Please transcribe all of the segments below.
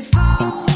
kısa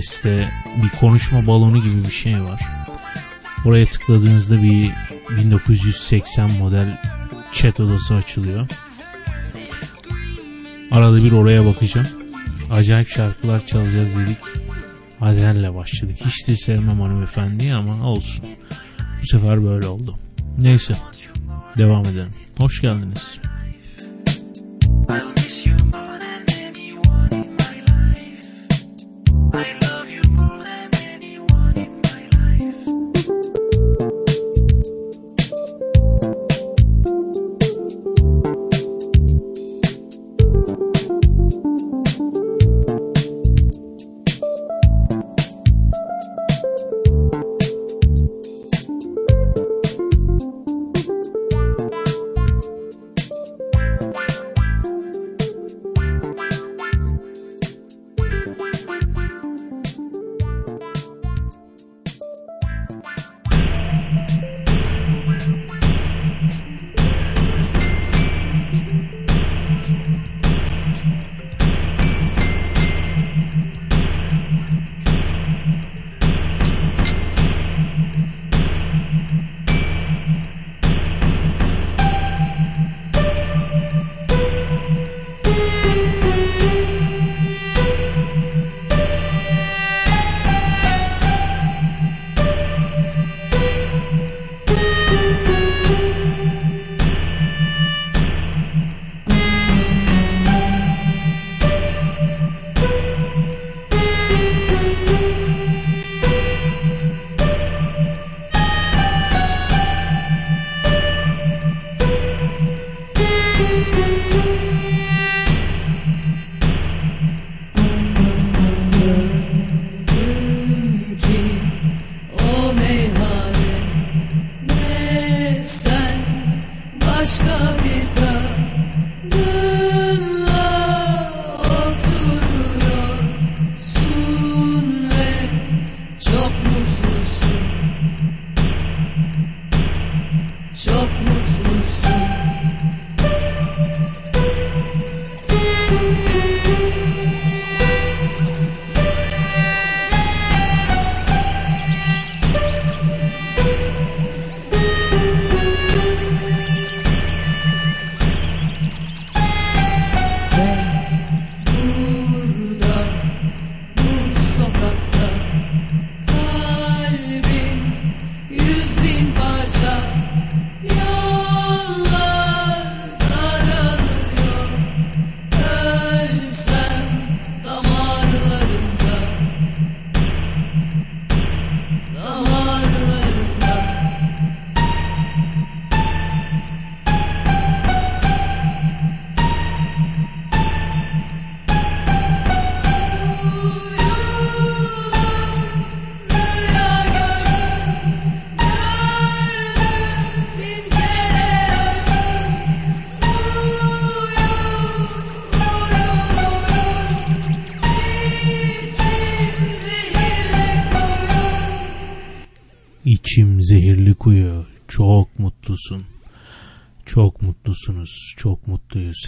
adreste bir konuşma balonu gibi bir şey var. Oraya tıkladığınızda bir 1980 model chat odası açılıyor. Arada bir oraya bakacağım. Acayip şarkılar çalacağız dedik. Adren'le başladık. Hiç de sevmem hanımefendi ama olsun. Bu sefer böyle oldu. Neyse. Devam edelim. Hoş geldiniz.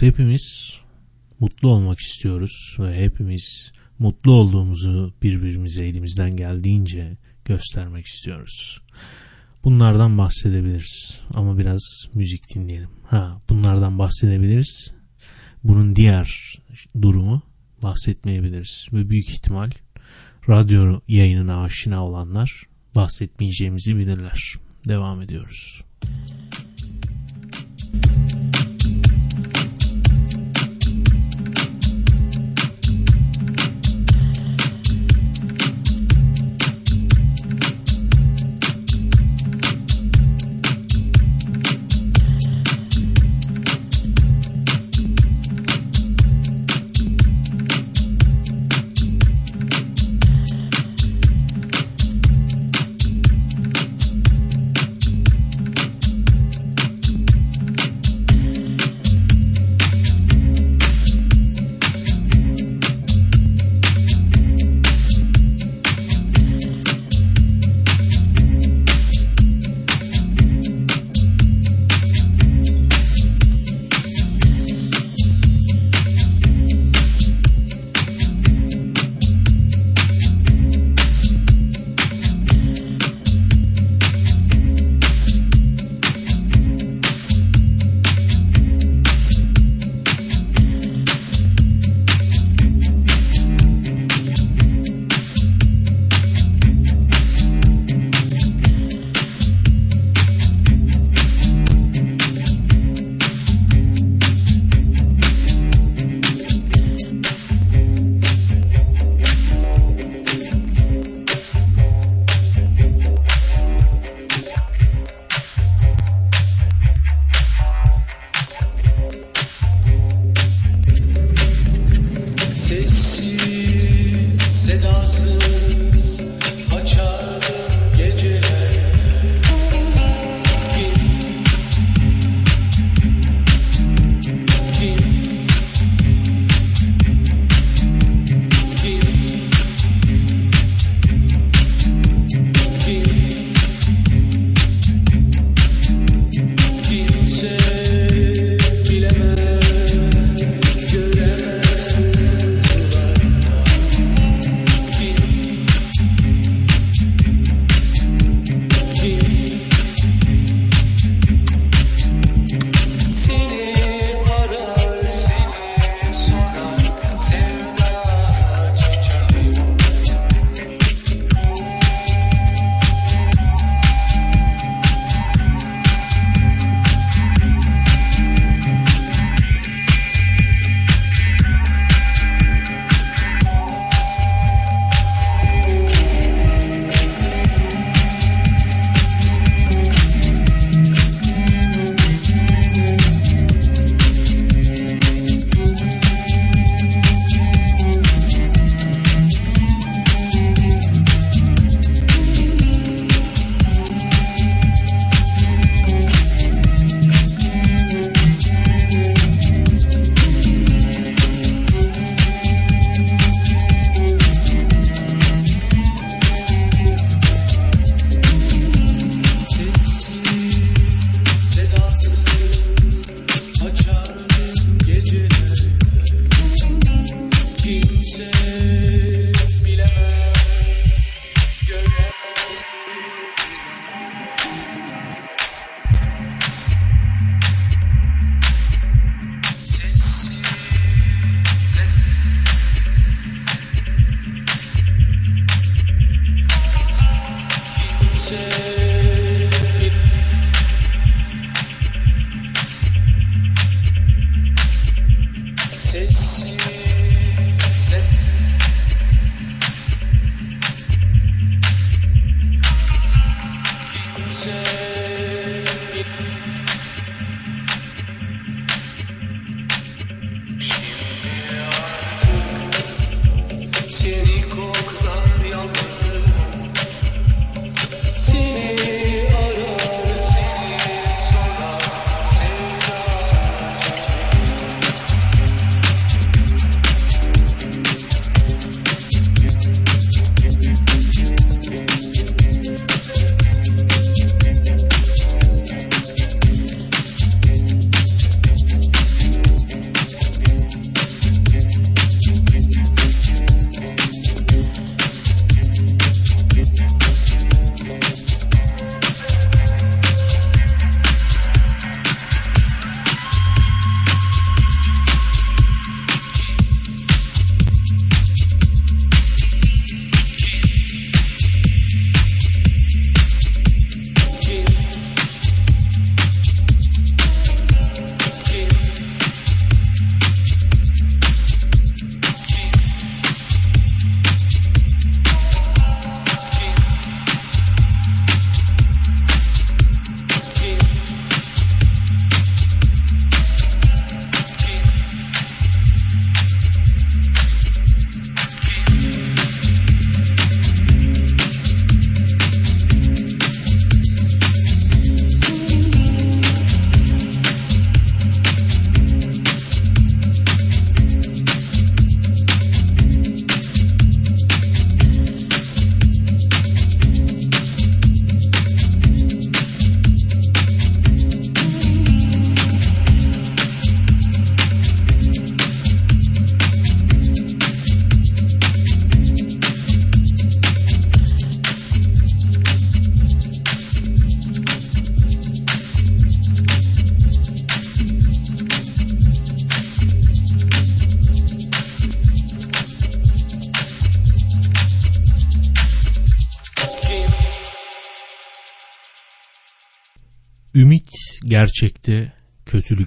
Hepimiz mutlu olmak istiyoruz ve hepimiz mutlu olduğumuzu birbirimize elimizden geldiğince göstermek istiyoruz. Bunlardan bahsedebiliriz ama biraz müzik dinleyelim. Ha, bunlardan bahsedebiliriz. Bunun diğer durumu bahsetmeyebiliriz ve büyük ihtimal radyo yayınına aşina olanlar bahsetmeyeceğimizi bilirler. Devam ediyoruz. Ümit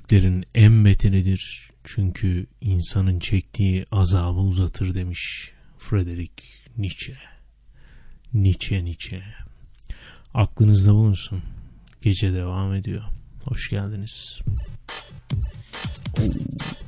kötülüklerin en betinidir. Çünkü insanın çektiği azabı uzatır demiş Frederick Nietzsche. Nietzsche Nietzsche. Aklınızda bulunsun. Gece devam ediyor. Hoş geldiniz. Oo.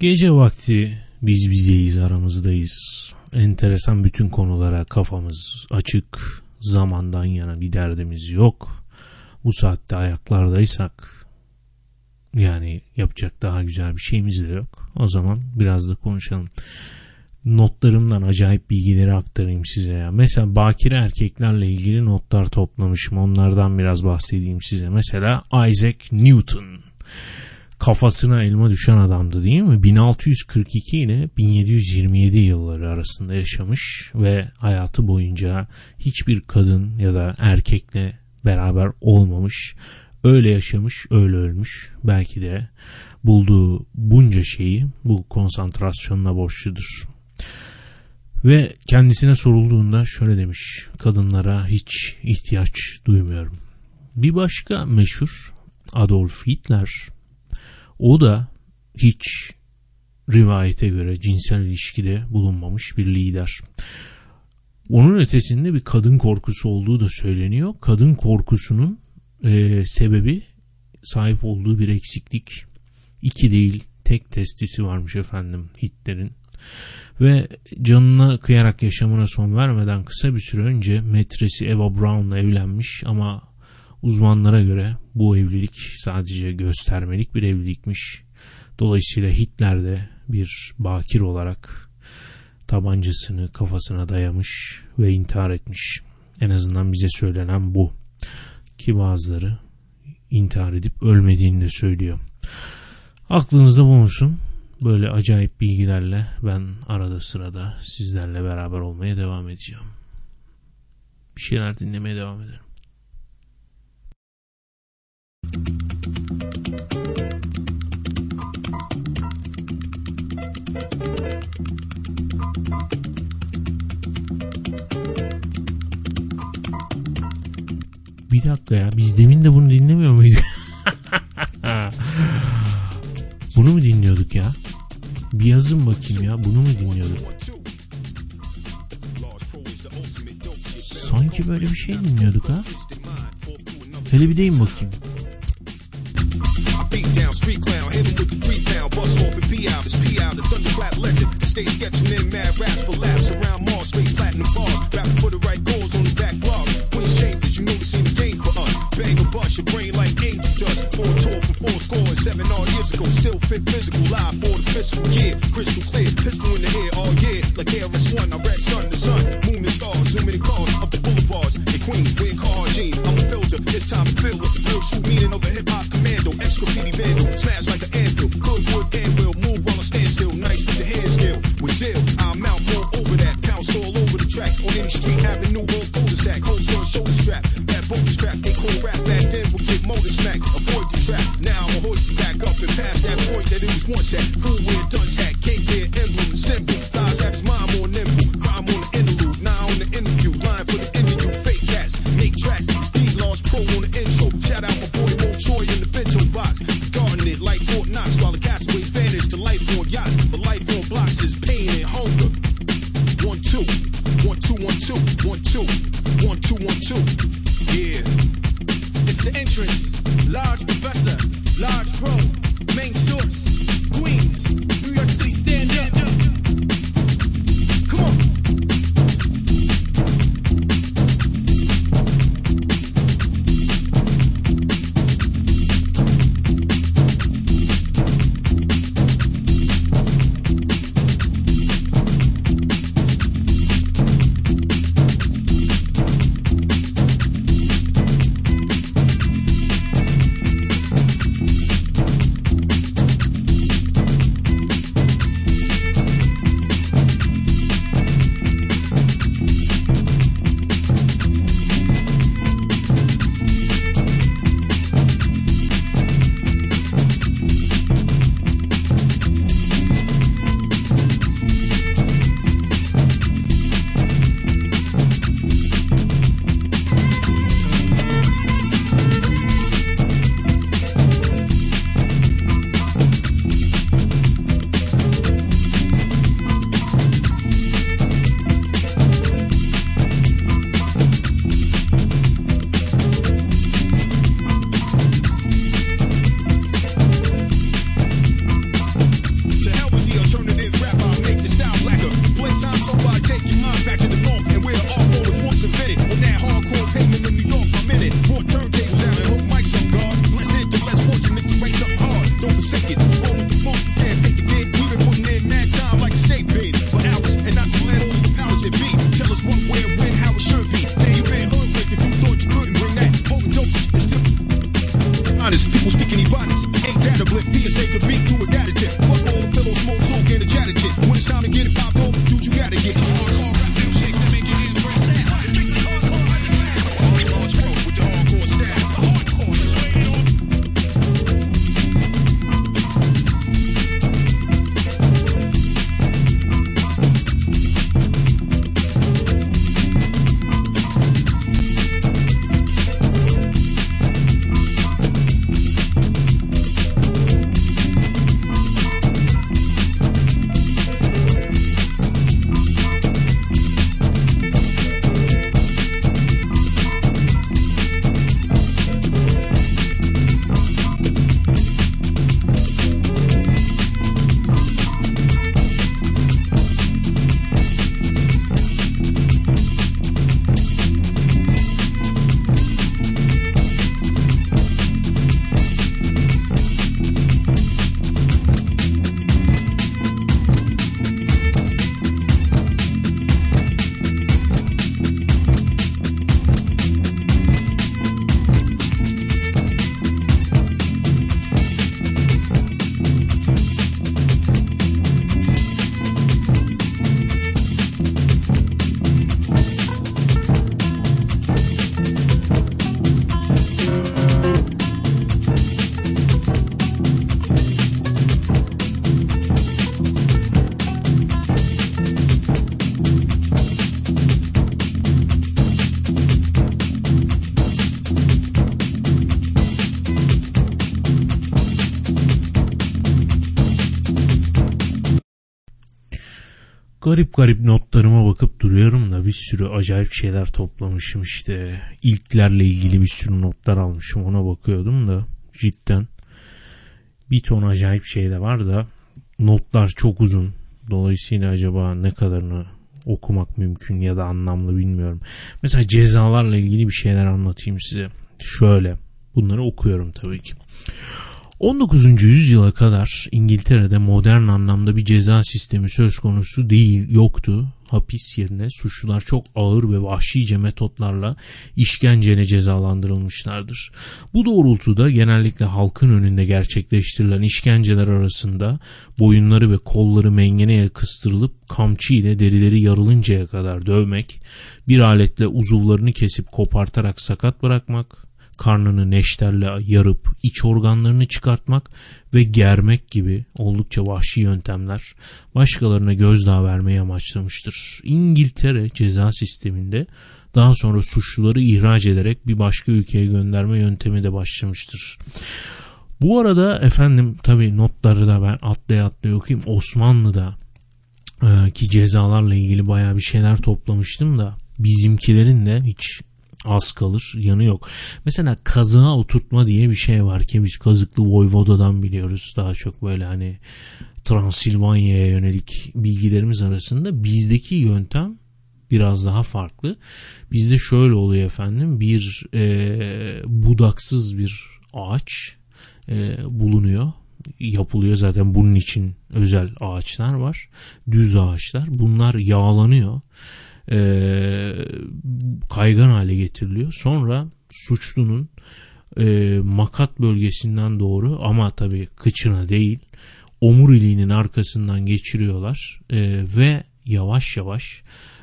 Gece vakti biz bizeyiz aramızdayız. Enteresan bütün konulara kafamız açık. Zamandan yana bir derdimiz yok. Bu saatte ayaklardaysak yani yapacak daha güzel bir şeyimiz de yok. O zaman biraz da konuşalım. notlarımdan acayip bilgileri aktarayım size ya. Mesela bakire erkeklerle ilgili notlar toplamışım. Onlardan biraz bahsedeyim size. Mesela Isaac Newton. Kafasına elma düşen adamdı değil mi? 1642 ile 1727 yılları arasında yaşamış ve hayatı boyunca hiçbir kadın ya da erkekle beraber olmamış. Öyle yaşamış, öyle ölmüş. Belki de bulduğu bunca şeyi bu konsantrasyonuna borçludur. Ve kendisine sorulduğunda şöyle demiş. Kadınlara hiç ihtiyaç duymuyorum. Bir başka meşhur Adolf Hitler. O da hiç rivayete göre cinsel ilişkide bulunmamış bir lider. Onun ötesinde bir kadın korkusu olduğu da söyleniyor. Kadın korkusunun e, sebebi sahip olduğu bir eksiklik. İki değil tek testisi varmış efendim Hitler'in. Ve canına kıyarak yaşamına son vermeden kısa bir süre önce metresi Eva Brown'la evlenmiş ama uzmanlara göre bu evlilik sadece göstermelik bir evlilikmiş. Dolayısıyla Hitler de bir bakir olarak tabancasını kafasına dayamış ve intihar etmiş. En azından bize söylenen bu. Ki bazıları intihar edip ölmediğini de söylüyor. Aklınızda bulunsun. Böyle acayip bilgilerle ben arada sırada sizlerle beraber olmaya devam edeceğim. Bir şeyler dinlemeye devam ederim. Bir dakika ya biz demin de bunu dinlemiyor muyduk? bunu mu dinliyorduk ya? Bir yazın bakayım ya bunu mu dinliyorduk? Sanki böyle bir şey dinliyorduk ha? Hele bir deyin bakayım. Street clown, hit him with the three pound, bust off and pee out. It's pee out, the thunderclap legend. Stay sketching in mad raps for laughs around Mall Street, platinum bars. Rapping for the right goals on the back blog. Queen's Chambers, you know the game for us. Bang or bust your brain like angel dust. Four tour from four score seven odd years ago. Still fit physical, live for the physical. Yeah, crystal clear, pistol in the air all year. Like KRS-One, I read sun the sun. Moon and stars, zoom many cars up the boulevards. In Queens, we're car jeans. I'm a builder, it's time to fill up the real true meaning of a hip hop commando. PD vandal, smash like an anvil. Good wood and will move while I stand still. Nice with the hand skill. With zeal, I mount more over that. Pounce all over the track. On any street, avenue or cul-de-sac. Whole short shoulder strap. That boulder strap. They call rap back then would get motor smack. Avoid the trap. Now I'm a hoist back up and past that point that it was once at. Full wear, dunce hat, cape wear, emblem, symbol. Thighs have his mind more nimble. Crime on the interlude. Now on the interview. Line for the interview. Fake cats. Make tracks. Steve Laws Pro on the intro. Shout out my boy Mo Troy in the bento box. Guarding it like Fort Knox while the castaways vanish to life on yachts. The life on blocks is pain and hunger. One, two, one, two. One, two. One, two, the entrance. Large professor, large pro, main Garip garip notlarıma bakıp duruyorum da bir sürü acayip şeyler toplamışım işte. İlklerle ilgili bir sürü notlar almışım ona bakıyordum da cidden bir ton acayip şey de var da notlar çok uzun. Dolayısıyla acaba ne kadarını okumak mümkün ya da anlamlı bilmiyorum. Mesela cezalarla ilgili bir şeyler anlatayım size. Şöyle bunları okuyorum tabii ki. 19. yüzyıla kadar İngiltere'de modern anlamda bir ceza sistemi söz konusu değil, yoktu. Hapis yerine suçlular çok ağır ve vahşice metotlarla işkenceyle cezalandırılmışlardır. Bu doğrultuda genellikle halkın önünde gerçekleştirilen işkenceler arasında boyunları ve kolları mengeneye kıstırılıp kamçı ile derileri yarılıncaya kadar dövmek, bir aletle uzuvlarını kesip kopartarak sakat bırakmak, karnını neşterle yarıp iç organlarını çıkartmak ve germek gibi oldukça vahşi yöntemler başkalarına gözdağı vermeyi amaçlamıştır. İngiltere ceza sisteminde daha sonra suçluları ihraç ederek bir başka ülkeye gönderme yöntemi de başlamıştır. Bu arada efendim tabi notları da ben atlaya atlaya okuyayım. Osmanlı'da e, ki cezalarla ilgili baya bir şeyler toplamıştım da bizimkilerin de hiç az kalır yanı yok. Mesela kazığa oturtma diye bir şey var ki biz kazıklı Voyvoda'dan biliyoruz. Daha çok böyle hani Transilvanya'ya yönelik bilgilerimiz arasında bizdeki yöntem biraz daha farklı. Bizde şöyle oluyor efendim bir e, budaksız bir ağaç e, bulunuyor. Yapılıyor. Zaten bunun için özel ağaçlar var. Düz ağaçlar. Bunlar yağlanıyor e, kaygan hale getiriliyor. Sonra suçlunun e, makat bölgesinden doğru ama tabii kıçına değil omuriliğinin arkasından geçiriyorlar e, ve yavaş yavaş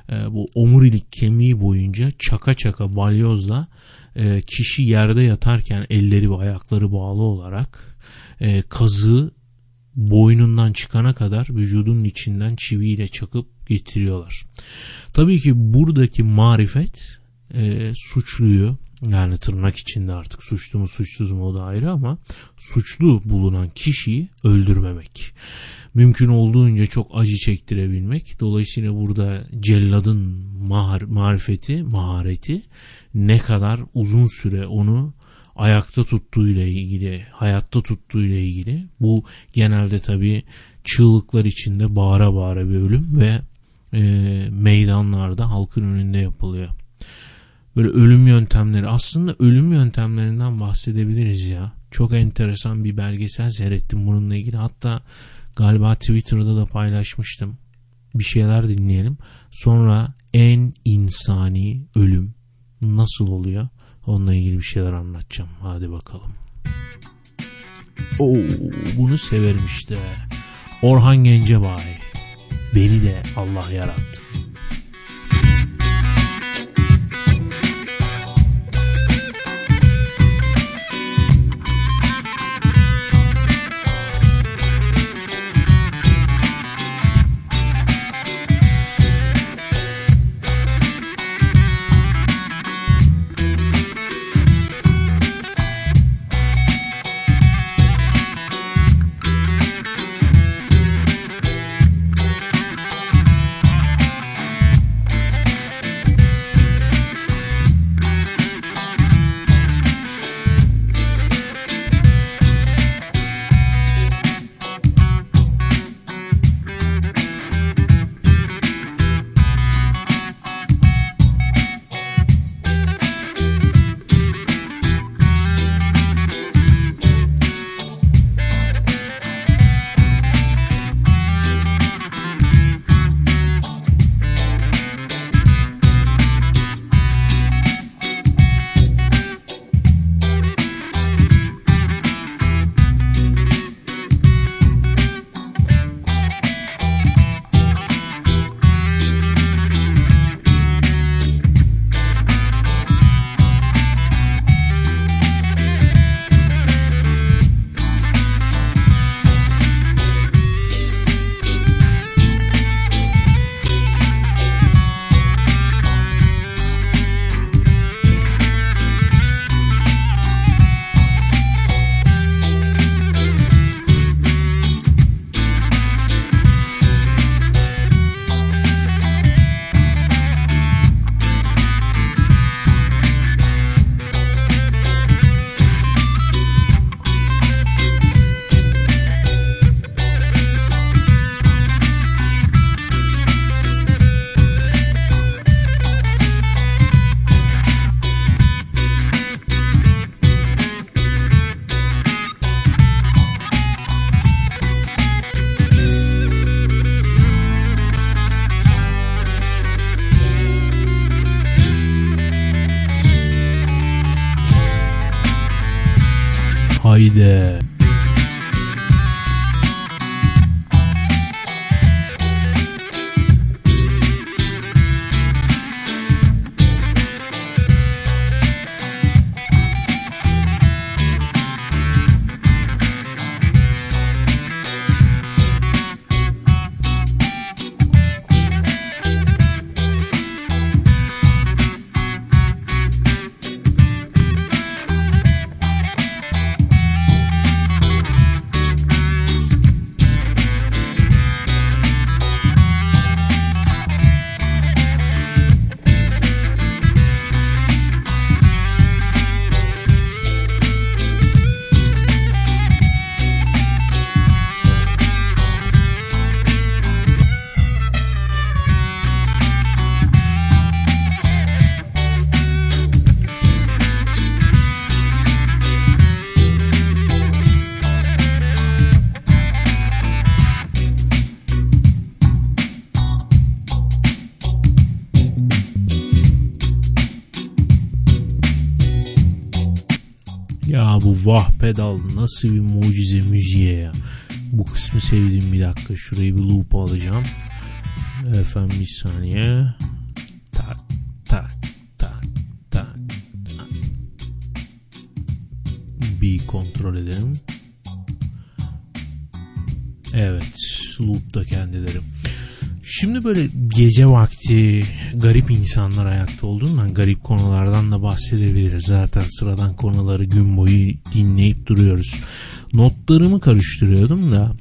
e, bu omurilik kemiği boyunca çaka çaka balyozla e, kişi yerde yatarken elleri ve ayakları bağlı olarak e, kazığı boynundan çıkana kadar vücudun içinden çiviyle çakıp getiriyorlar. Tabii ki buradaki marifet e, suçluyu yani tırnak içinde artık suçlu mu suçsuz mu o da ayrı ama suçlu bulunan kişiyi öldürmemek. Mümkün olduğunca çok acı çektirebilmek. Dolayısıyla burada celladın mahar, marifeti, mahareti ne kadar uzun süre onu ayakta tuttuğuyla ilgili, hayatta tuttuğuyla ilgili. Bu genelde tabii çığlıklar içinde bağıra bağıra bir ölüm ve e, meydanlarda halkın önünde yapılıyor. Böyle ölüm yöntemleri aslında ölüm yöntemlerinden bahsedebiliriz ya. Çok enteresan bir belgesel seyrettim bununla ilgili. Hatta galiba Twitter'da da paylaşmıştım. Bir şeyler dinleyelim. Sonra en insani ölüm nasıl oluyor? Onunla ilgili bir şeyler anlatacağım. Hadi bakalım. Oo, bunu severim işte. Orhan Gencebay. Beni de Allah yarattı. Pedal nasıl bir mucize müziğe ya. Bu kısmı sevdim bir dakika. Şurayı bir loop alacağım. Efendim bir saniye. Tak tak tak tak. tak. Bir kontrol edelim. Evet. Loop'ta kendileri. Şimdi böyle gece vakti garip insanlar ayakta olduğundan garip konulardan da bahsedebiliriz. Zaten sıradan konuları gün boyu dinleyip duruyoruz. Notlarımı karıştırıyordum da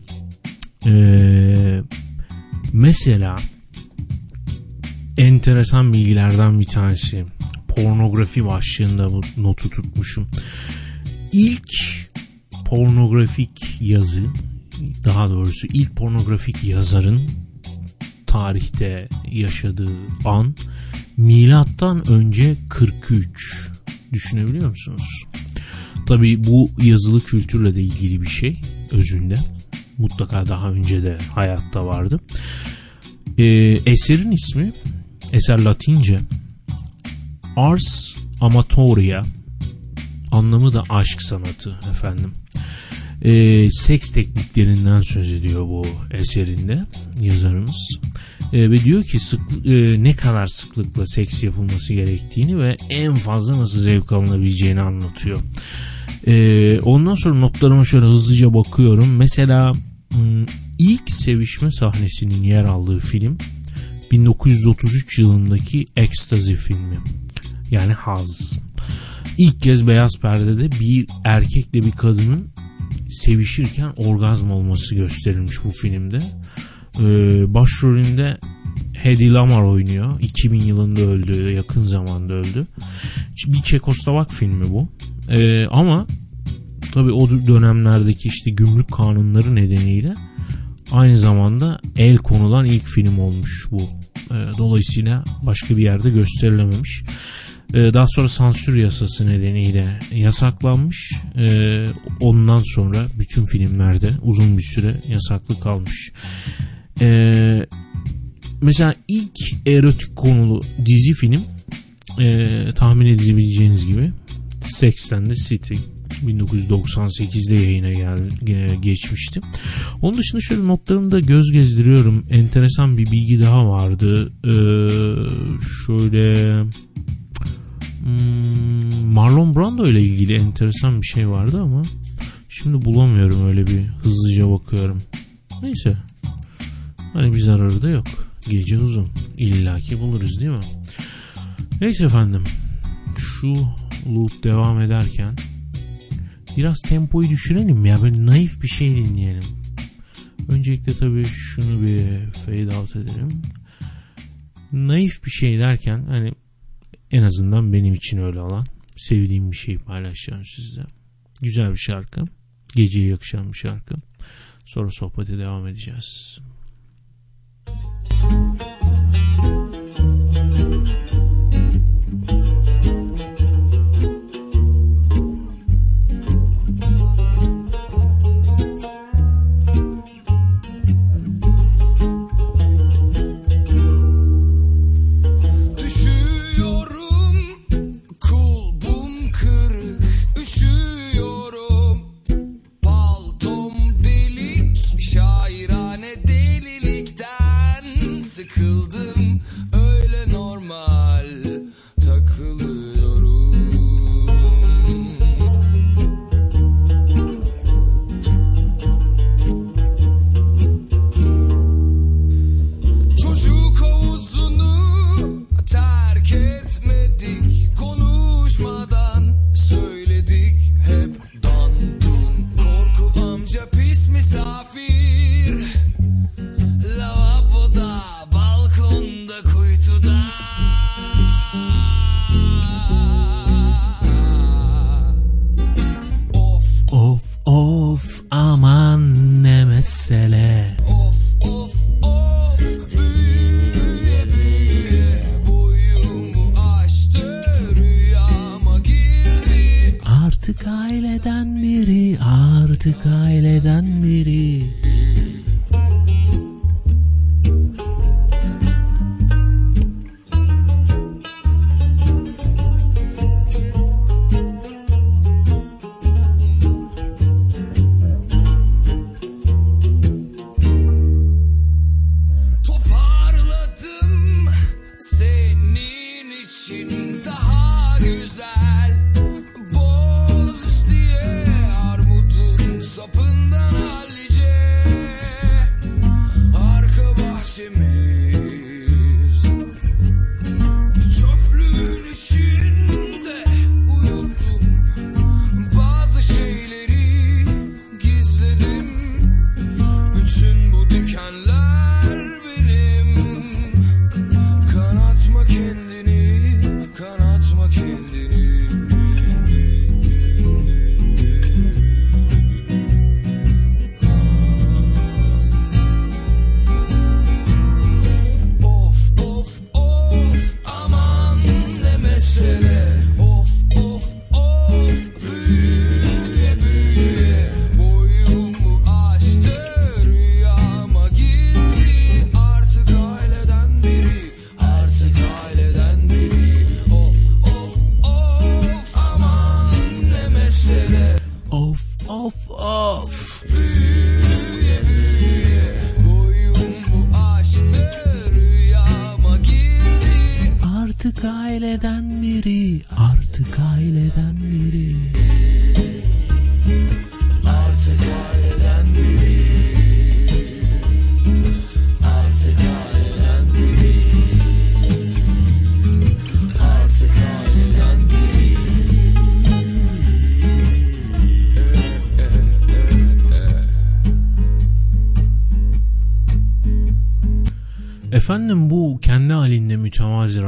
ee, mesela enteresan bilgilerden bir tanesi pornografi başlığında bu notu tutmuşum. İlk pornografik yazı daha doğrusu ilk pornografik yazarın tarihte yaşadığı an milattan önce 43 düşünebiliyor musunuz? Tabi bu yazılı kültürle de ilgili bir şey özünde. Mutlaka daha önce de hayatta vardı. Ee, eserin ismi eser Latince Ars Amatoria anlamı da aşk sanatı efendim. Ee, seks tekniklerinden söz ediyor bu eserinde yazarımız. Ee, ve diyor ki sık, e, ne kadar sıklıkla seks yapılması gerektiğini ve en fazla nasıl zevk alınabileceğini anlatıyor. Ee, ondan sonra notlarıma şöyle hızlıca bakıyorum. Mesela ilk sevişme sahnesinin yer aldığı film 1933 yılındaki Ecstasy filmi. Yani Haz. İlk kez beyaz perdede bir erkekle bir kadının sevişirken orgazm olması gösterilmiş bu filmde. Ee, başrolünde Hedy Lamar oynuyor. 2000 yılında öldü, yakın zamanda öldü. Bir Çekoslovak filmi bu. Ee, ama tabi o dönemlerdeki işte gümrük kanunları nedeniyle aynı zamanda el konulan ilk film olmuş bu. Ee, dolayısıyla başka bir yerde gösterilememiş. Ee, daha sonra sansür yasası nedeniyle yasaklanmış. Ee, ondan sonra bütün filmlerde uzun bir süre yasaklı kalmış. Ee, mesela ilk erotik konulu dizi film e, tahmin edebileceğiniz gibi Sex and the City 1998'de yayına gel, geçmişti. Onun dışında şöyle notlarımda göz gezdiriyorum. Enteresan bir bilgi daha vardı. Şöyle hmm, Marlon Brando ile ilgili enteresan bir şey vardı ama şimdi bulamıyorum öyle bir hızlıca bakıyorum. Neyse. Hani bir zararı da yok. Gece uzun. İlla ki buluruz değil mi? Neyse efendim. Şu loop devam ederken biraz tempoyu düşürelim ya. Böyle naif bir şey dinleyelim. Öncelikle tabii şunu bir fade out edelim. Naif bir şey derken hani en azından benim için öyle olan sevdiğim bir şey paylaşacağım sizle. Güzel bir şarkı. Geceye yakışan bir şarkı. Sonra sohbete devam edeceğiz.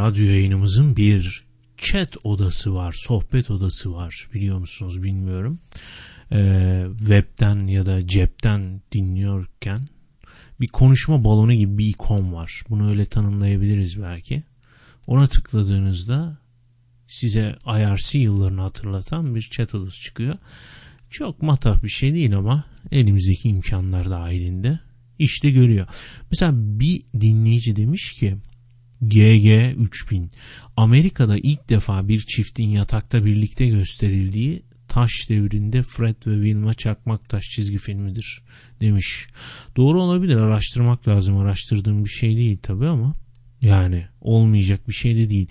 Radyo yayınımızın bir chat odası var, sohbet odası var biliyor musunuz bilmiyorum. Ee, webten ya da cepten dinliyorken bir konuşma balonu gibi bir ikon var. Bunu öyle tanımlayabiliriz belki. Ona tıkladığınızda size IRC yıllarını hatırlatan bir chat odası çıkıyor. Çok matah bir şey değil ama elimizdeki imkanlar dahilinde işte görüyor. Mesela bir dinleyici demiş ki GG 3000 Amerika'da ilk defa bir çiftin yatakta birlikte gösterildiği taş devrinde Fred ve Wilma Çakmaktaş çizgi filmidir demiş. Doğru olabilir araştırmak lazım araştırdığım bir şey değil tabi ama yani olmayacak bir şey de değil.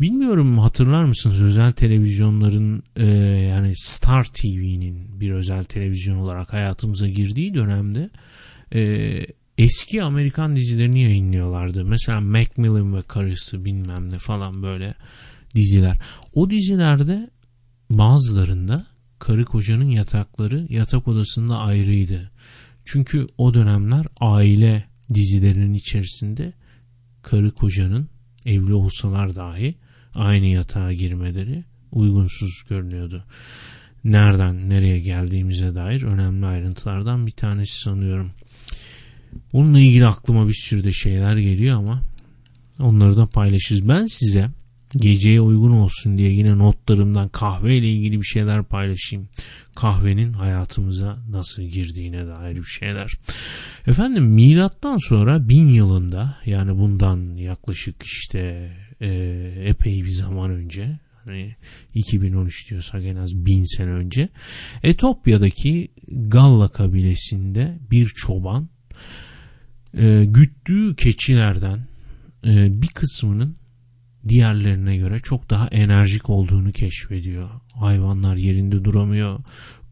Bilmiyorum hatırlar mısınız özel televizyonların e, yani Star TV'nin bir özel televizyon olarak hayatımıza girdiği dönemde e, eski Amerikan dizilerini yayınlıyorlardı. Mesela Macmillan ve karısı bilmem ne falan böyle diziler. O dizilerde bazılarında karı kocanın yatakları yatak odasında ayrıydı. Çünkü o dönemler aile dizilerinin içerisinde karı kocanın evli olsalar dahi aynı yatağa girmeleri uygunsuz görünüyordu. Nereden nereye geldiğimize dair önemli ayrıntılardan bir tanesi sanıyorum. Onunla ilgili aklıma bir sürü de şeyler geliyor ama onları da paylaşırız. Ben size geceye uygun olsun diye yine notlarımdan kahve ile ilgili bir şeyler paylaşayım. Kahvenin hayatımıza nasıl girdiğine dair bir şeyler. Efendim milattan sonra bin yılında yani bundan yaklaşık işte e, epey bir zaman önce hani 2013 diyorsak en az bin sene önce Etopya'daki Galla kabilesinde bir çoban e, güttüğü keçilerden e, bir kısmının diğerlerine göre çok daha enerjik olduğunu keşfediyor. Hayvanlar yerinde duramıyor,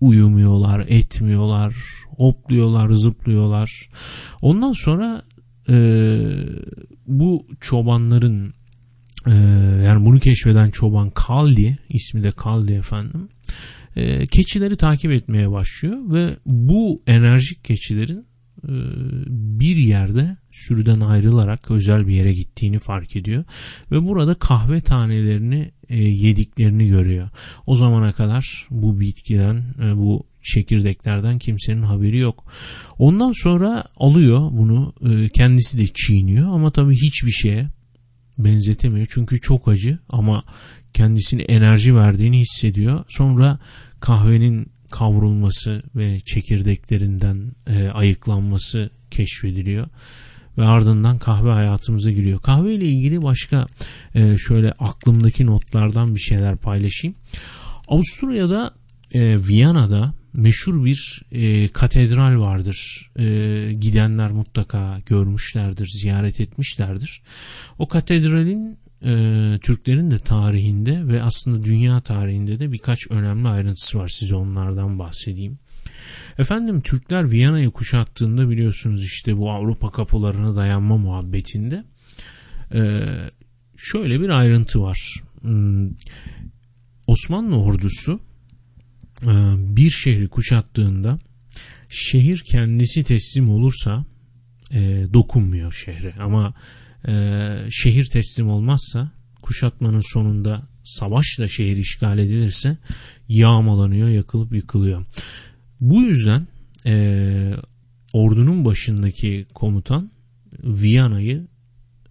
uyumuyorlar, etmiyorlar, hopluyorlar, zıplıyorlar. Ondan sonra e, bu çobanların e, yani bunu keşfeden çoban Kaldi ismi de Kaldi efendim e, keçileri takip etmeye başlıyor ve bu enerjik keçilerin bir yerde sürüden ayrılarak özel bir yere gittiğini fark ediyor ve burada kahve tanelerini e, yediklerini görüyor. O zamana kadar bu bitkiden e, bu çekirdeklerden kimsenin haberi yok. Ondan sonra alıyor bunu e, kendisi de çiğniyor ama tabii hiçbir şeye benzetemiyor çünkü çok acı ama kendisine enerji verdiğini hissediyor. Sonra kahvenin kavrulması ve çekirdeklerinden e, ayıklanması keşfediliyor ve ardından kahve hayatımıza giriyor. Kahve ile ilgili başka e, şöyle aklımdaki notlardan bir şeyler paylaşayım. Avusturya'da e, Viyana'da meşhur bir e, katedral vardır. E, gidenler mutlaka görmüşlerdir, ziyaret etmişlerdir. O katedralin e, Türklerin de tarihinde ve aslında dünya tarihinde de birkaç önemli ayrıntısı var. Size onlardan bahsedeyim. Efendim Türkler Viyana'yı kuşattığında biliyorsunuz işte bu Avrupa kapılarına dayanma muhabbetinde e, şöyle bir ayrıntı var. Hmm, Osmanlı ordusu e, bir şehri kuşattığında şehir kendisi teslim olursa e, dokunmuyor şehre ama e, şehir teslim olmazsa kuşatmanın sonunda savaşla şehir işgal edilirse yağmalanıyor yakılıp yıkılıyor. Bu yüzden e, ordunun başındaki komutan Viyana'yı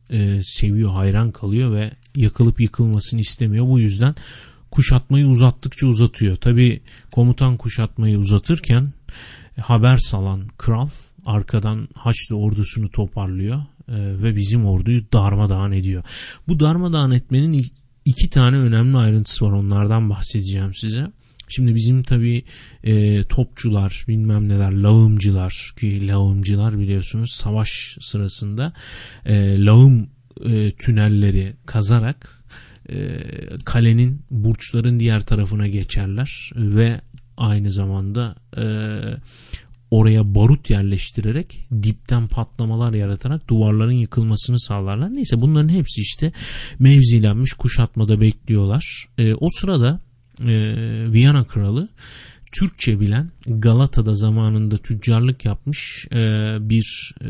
e, seviyor hayran kalıyor ve yakılıp yıkılmasını istemiyor. Bu yüzden kuşatmayı uzattıkça uzatıyor. Tabi komutan kuşatmayı uzatırken haber salan kral arkadan Haçlı ordusunu toparlıyor ve bizim orduyu darmadağın ediyor. Bu darmadağın etmenin iki tane önemli ayrıntısı var onlardan bahsedeceğim size. Şimdi bizim tabi e, topçular bilmem neler lağımcılar ki lağımcılar biliyorsunuz savaş sırasında e, lağım e, tünelleri kazarak e, kalenin burçların diğer tarafına geçerler ve aynı zamanda e, oraya barut yerleştirerek dipten patlamalar yaratarak duvarların yıkılmasını sağlarlar. Neyse bunların hepsi işte mevzilenmiş kuşatmada bekliyorlar. E, o sırada e, Viyana kralı Türkçe bilen Galata'da zamanında tüccarlık yapmış e, bir e,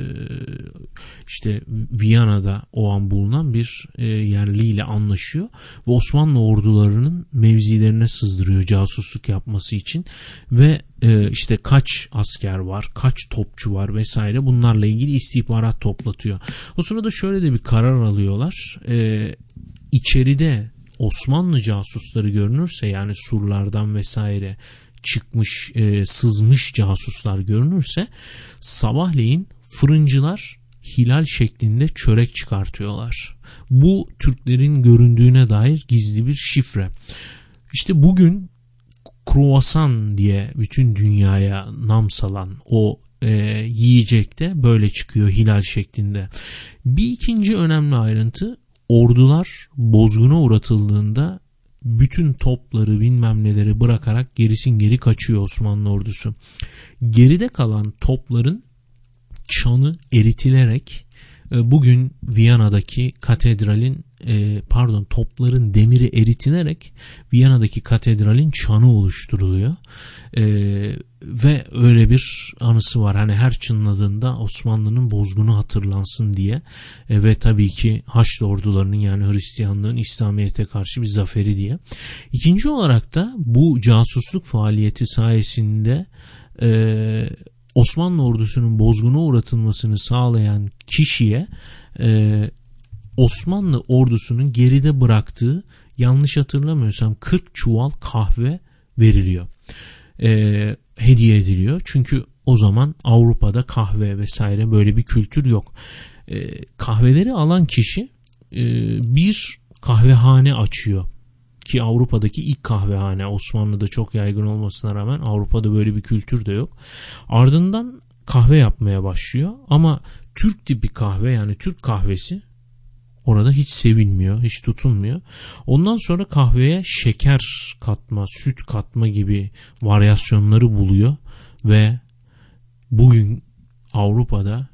işte Viyana'da o an bulunan bir e, yerliyle anlaşıyor ve Osmanlı ordularının mevzilerine sızdırıyor casusluk yapması için ve e, işte kaç asker var, kaç topçu var vesaire bunlarla ilgili istihbarat toplatıyor. O sırada şöyle de bir karar alıyorlar. E, içeride Osmanlı casusları görünürse yani surlardan vesaire çıkmış, e, sızmış casuslar görünürse sabahleyin fırıncılar hilal şeklinde çörek çıkartıyorlar. Bu Türklerin göründüğüne dair gizli bir şifre. İşte bugün kruvasan diye bütün dünyaya nam salan o e, yiyecekte böyle çıkıyor hilal şeklinde. Bir ikinci önemli ayrıntı ordular bozguna uğratıldığında bütün topları bilmem neleri bırakarak gerisin geri kaçıyor Osmanlı ordusu. Geride kalan topların çanı eritilerek bugün Viyana'daki katedralin e, pardon topların demiri eritilerek Viyana'daki katedralin çanı oluşturuluyor. E, ve öyle bir anısı var. Hani her çınladığında Osmanlı'nın bozgunu hatırlansın diye e, ve tabii ki Haçlı ordularının yani Hristiyanlığın İslamiyet'e karşı bir zaferi diye. İkinci olarak da bu casusluk faaliyeti sayesinde e, Osmanlı ordusunun bozguna uğratılmasını sağlayan kişiye e, Osmanlı ordusunun geride bıraktığı yanlış hatırlamıyorsam 40 çuval kahve veriliyor. E, hediye ediliyor. Çünkü o zaman Avrupa'da kahve vesaire böyle bir kültür yok. E, kahveleri alan kişi e, bir kahvehane açıyor ki Avrupa'daki ilk kahvehane Osmanlı'da çok yaygın olmasına rağmen Avrupa'da böyle bir kültür de yok. Ardından kahve yapmaya başlıyor ama Türk tipi kahve yani Türk kahvesi orada hiç sevilmiyor, hiç tutulmuyor. Ondan sonra kahveye şeker katma, süt katma gibi varyasyonları buluyor ve bugün Avrupa'da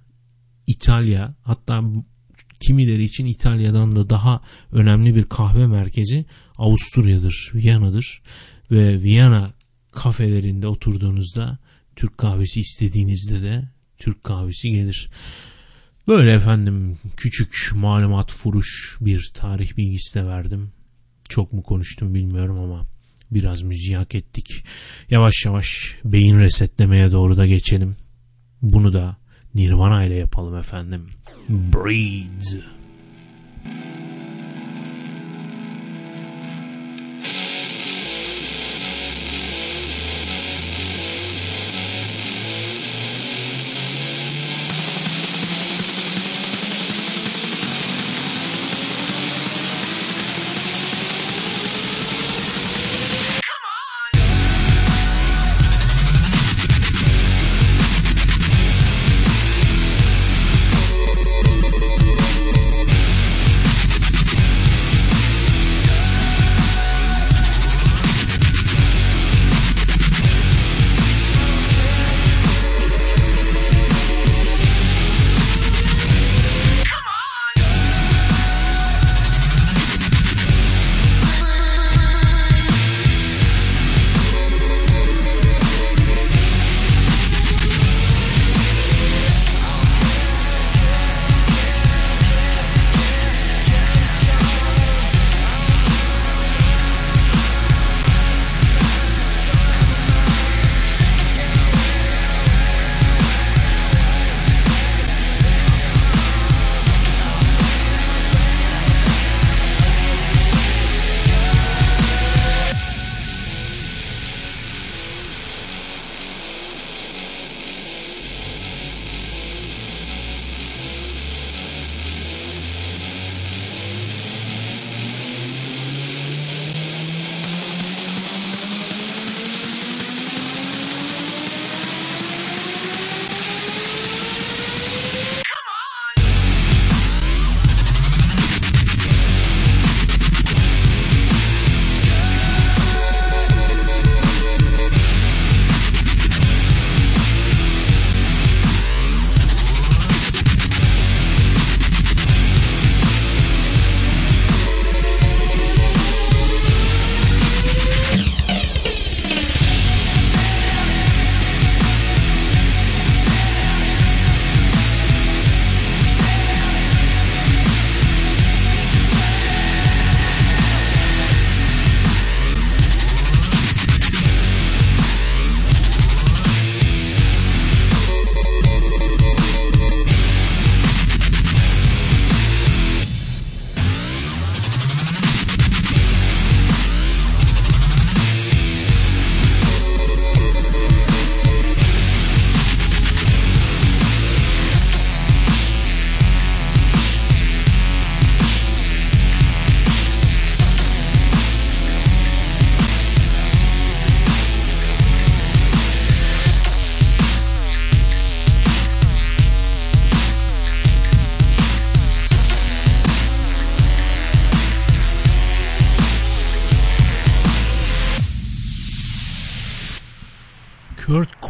İtalya hatta kimileri için İtalya'dan da daha önemli bir kahve merkezi Avusturya'dır, Viyana'dır ve Viyana kafelerinde oturduğunuzda Türk kahvesi istediğinizde de Türk kahvesi gelir. Böyle efendim küçük malumat furuş bir tarih bilgisi de verdim. Çok mu konuştum bilmiyorum ama biraz müziği hak ettik. Yavaş yavaş beyin resetlemeye doğru da geçelim. Bunu da Nirvana ile yapalım efendim. Kurt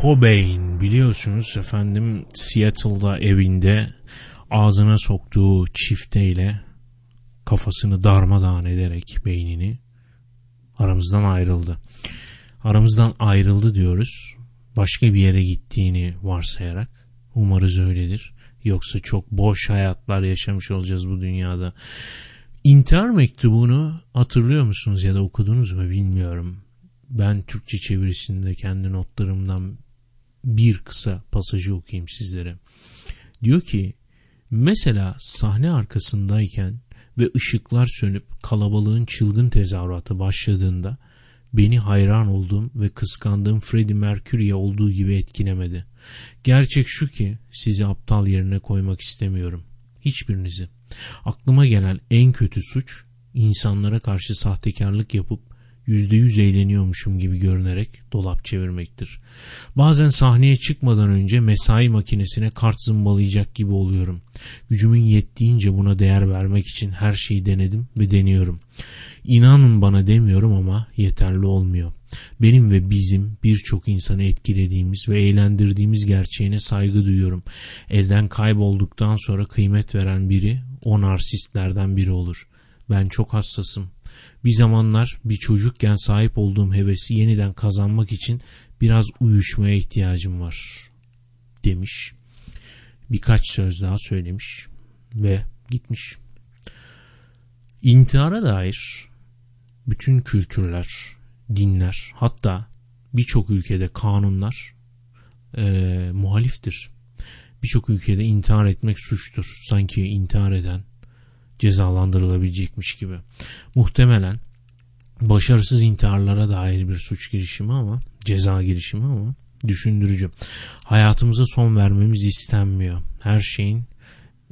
Cobain biliyorsunuz efendim Seattle'da evinde ağzına soktuğu çifteyle kafasını darmadağın ederek beynini aramızdan ayrıldı. Aramızdan ayrıldı diyoruz. Başka bir yere gittiğini varsayarak umarız öyledir. Yoksa çok boş hayatlar yaşamış olacağız bu dünyada. İntihar mektubunu hatırlıyor musunuz ya da okudunuz mu bilmiyorum. Ben Türkçe çevirisinde kendi notlarımdan bir kısa pasajı okuyayım sizlere. Diyor ki mesela sahne arkasındayken ve ışıklar sönüp kalabalığın çılgın tezahüratı başladığında beni hayran olduğum ve kıskandığım Freddie Mercury'e olduğu gibi etkilemedi. Gerçek şu ki sizi aptal yerine koymak istemiyorum. Hiçbirinizi. Aklıma gelen en kötü suç insanlara karşı sahtekarlık yapıp %100 eğleniyormuşum gibi görünerek dolap çevirmektir. Bazen sahneye çıkmadan önce mesai makinesine kart zımbalayacak gibi oluyorum. Gücümün yettiğince buna değer vermek için her şeyi denedim ve deniyorum. İnanın bana demiyorum ama yeterli olmuyor. Benim ve bizim birçok insanı etkilediğimiz ve eğlendirdiğimiz gerçeğine saygı duyuyorum. Elden kaybolduktan sonra kıymet veren biri o narsistlerden biri olur. Ben çok hassasım. Bir zamanlar bir çocukken sahip olduğum hevesi yeniden kazanmak için biraz uyuşmaya ihtiyacım var demiş. Birkaç söz daha söylemiş ve gitmiş. İntihara dair bütün kültürler, dinler hatta birçok ülkede kanunlar e, muhaliftir. Birçok ülkede intihar etmek suçtur. Sanki intihar eden cezalandırılabilecekmiş gibi. Muhtemelen başarısız intiharlara dair bir suç girişimi ama ceza girişimi ama düşündürücü. Hayatımıza son vermemiz istenmiyor. Her şeyin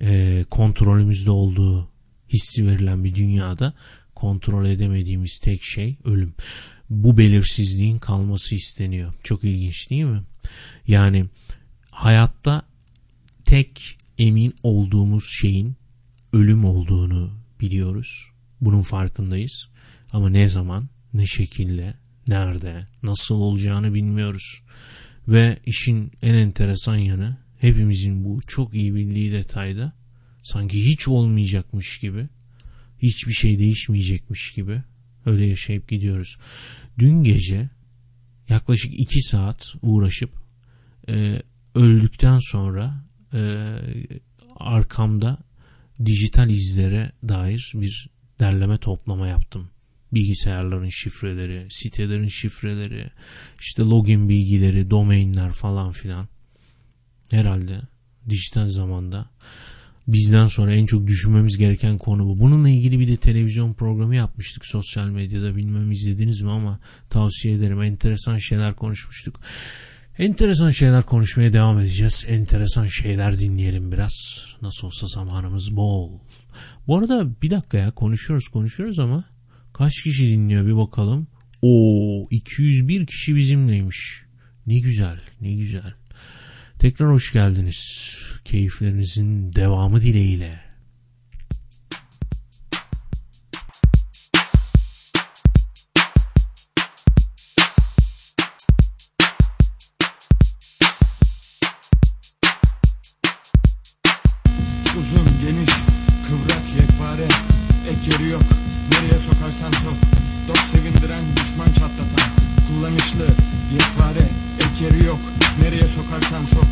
e, kontrolümüzde olduğu hissi verilen bir dünyada kontrol edemediğimiz tek şey ölüm. Bu belirsizliğin kalması isteniyor. Çok ilginç değil mi? Yani hayatta tek emin olduğumuz şeyin ölüm olduğunu biliyoruz. Bunun farkındayız. Ama ne zaman, ne şekilde, nerede, nasıl olacağını bilmiyoruz. Ve işin en enteresan yanı hepimizin bu çok iyi bildiği detayda sanki hiç olmayacakmış gibi, hiçbir şey değişmeyecekmiş gibi öyle yaşayıp gidiyoruz. Dün gece yaklaşık iki saat uğraşıp e, öldükten sonra e, arkamda dijital izlere dair bir derleme toplama yaptım. Bilgisayarların şifreleri, sitelerin şifreleri, işte login bilgileri, domainler falan filan. Herhalde dijital zamanda bizden sonra en çok düşünmemiz gereken konu bu. Bununla ilgili bir de televizyon programı yapmıştık sosyal medyada bilmem izlediniz mi ama tavsiye ederim. Enteresan şeyler konuşmuştuk. Enteresan şeyler konuşmaya devam edeceğiz. Enteresan şeyler dinleyelim biraz. Nasıl olsa zamanımız bol. Bu arada bir dakika ya konuşuyoruz konuşuyoruz ama kaç kişi dinliyor bir bakalım. O 201 kişi bizimleymiş. Ne güzel ne güzel. Tekrar hoş geldiniz. Keyiflerinizin devamı dileğiyle. Yeri yok, nereye sokarsan sok. Dost sevindiren, düşman çatlatan. Kullanışlı, yekpare Ek yeri yok, nereye sokarsan sok.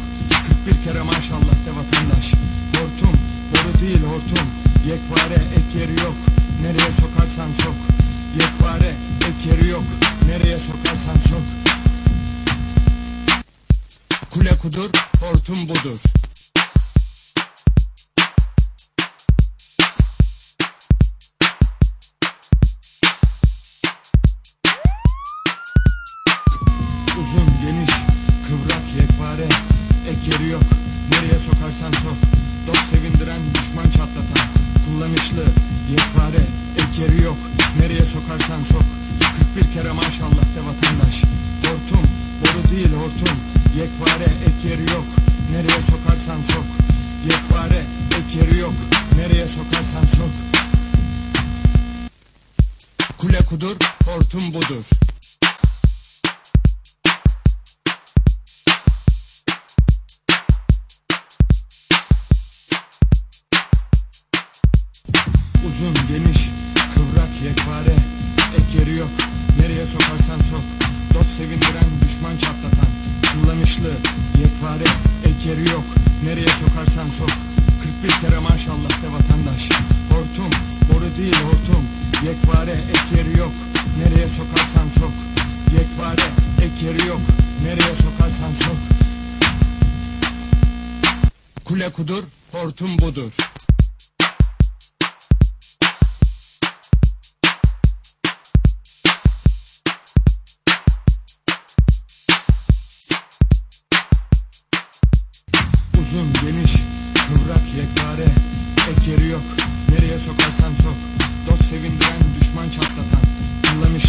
41 kere maşallah de vatandaş. Hortum, boru değil hortum. Yekpare, ek yeri yok. Nereye sokarsan sok. Yekpare, ek yeri yok. Nereye sokarsan sok. Kule kudur, hortum budur yekpare Ek yeri yok, nereye sokarsan sok. Dost sevindiren, düşman çatlatan Kullanışlı, yekpare Ek yeri yok, nereye sokarsan sok. 41 kere maşallah de vatandaş. Hortum, boru değil hortum. Yekpare, ek yeri yok. Nereye sokarsan sok. Yekpare, ek yeri yok. Nereye sokarsan sok. Kule kudur, hortum budur Uzun, geniş, kıvrak, yekpare. Ek yeri yok, nereye sokarsan sok. Dost sevindiren, düşman çatlatan. Kullanışlı, yekpare Ek yeri yok, nereye sokarsan sok. 41 kere maşallah de vatandaş. Hortum, boru değil hortum. Yekpare, ek yeri yok Nereye sokarsan sok. Yekpare, ek yeri yok Nereye sokarsan sok. Kule kudur, hortum budur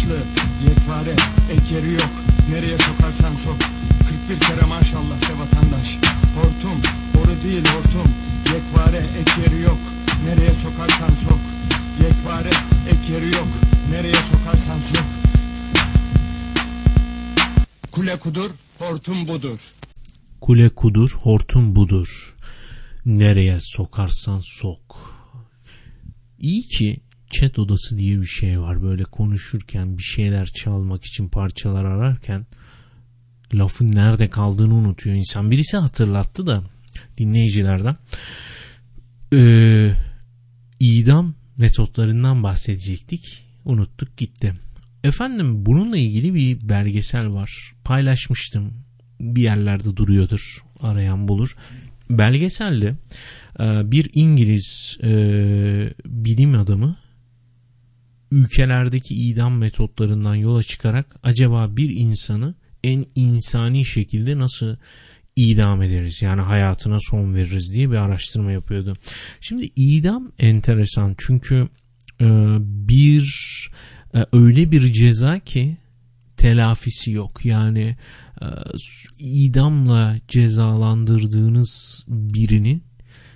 Kullanışlı, yekpare, ek yeri yok. Nereye sokarsan sok. 41 kere maşallah de vatandaş. Hortum, boru değil hortum. Yekpare, ek yeri yok. Nereye sokarsan sok. Yekpare, ek yeri yok. Nereye sokarsan sok. Kule kudur, hortum budur. Kule kudur, hortum budur. Nereye sokarsan sok. İyi ki chat odası diye bir şey var. Böyle konuşurken bir şeyler çalmak için parçalar ararken lafın nerede kaldığını unutuyor insan. Birisi hatırlattı da dinleyicilerden. Ee, idam metotlarından bahsedecektik. Unuttuk gitti. Efendim bununla ilgili bir belgesel var. Paylaşmıştım. Bir yerlerde duruyordur. Arayan bulur. Belgeselde e, bir İngiliz e, bilim adamı ülkelerdeki idam metotlarından yola çıkarak acaba bir insanı en insani şekilde nasıl idam ederiz yani hayatına son veririz diye bir araştırma yapıyordu. Şimdi idam enteresan çünkü e, bir e, öyle bir ceza ki telafisi yok. Yani e, idamla cezalandırdığınız birinin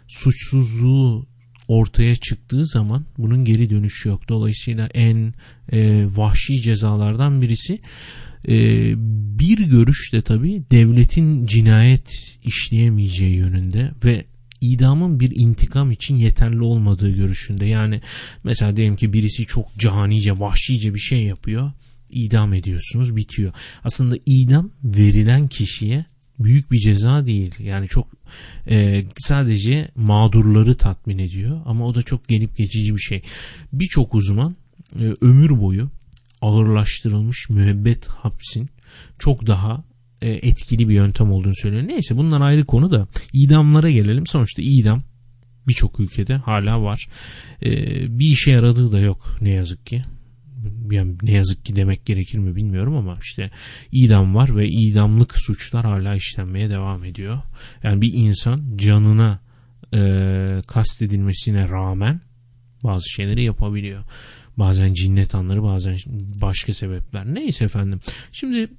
suçsuzluğu ortaya çıktığı zaman bunun geri dönüşü yok. Dolayısıyla en e, vahşi cezalardan birisi. E, bir görüşte tabii devletin cinayet işleyemeyeceği yönünde ve idamın bir intikam için yeterli olmadığı görüşünde. Yani mesela diyelim ki birisi çok canice, vahşice bir şey yapıyor. idam ediyorsunuz bitiyor. Aslında idam verilen kişiye büyük bir ceza değil. Yani çok e, sadece mağdurları tatmin ediyor ama o da çok gelip geçici bir şey. Birçok uzman e, ömür boyu ağırlaştırılmış müebbet hapsin çok daha e, etkili bir yöntem olduğunu söylüyor. Neyse bunlar ayrı konu da idamlara gelelim. Sonuçta idam birçok ülkede hala var. E, bir işe yaradığı da yok ne yazık ki. Yani ne yazık ki demek gerekir mi bilmiyorum ama işte idam var ve idamlık suçlar hala işlenmeye devam ediyor. Yani bir insan canına e, kastedilmesine rağmen bazı şeyleri yapabiliyor. Bazen cinnet anları bazen başka sebepler. Neyse efendim. Şimdi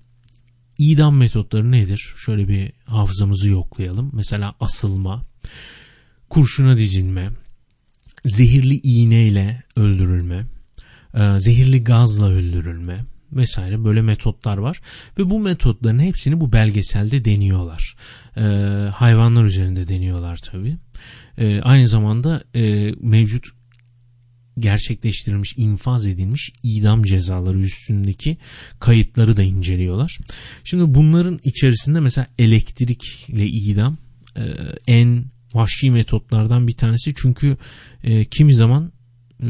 idam metotları nedir? Şöyle bir hafızamızı yoklayalım. Mesela asılma, kurşuna dizilme, zehirli iğneyle öldürülme, e, zehirli gazla öldürülme vesaire böyle metotlar var. Ve bu metotların hepsini bu belgeselde deniyorlar. E, hayvanlar üzerinde deniyorlar tabii. E, aynı zamanda mevcut gerçekleştirilmiş, infaz edilmiş idam cezaları üstündeki kayıtları da inceliyorlar. Şimdi bunların içerisinde mesela elektrikle idam e, en vahşi metotlardan bir tanesi. Çünkü e, kimi zaman e,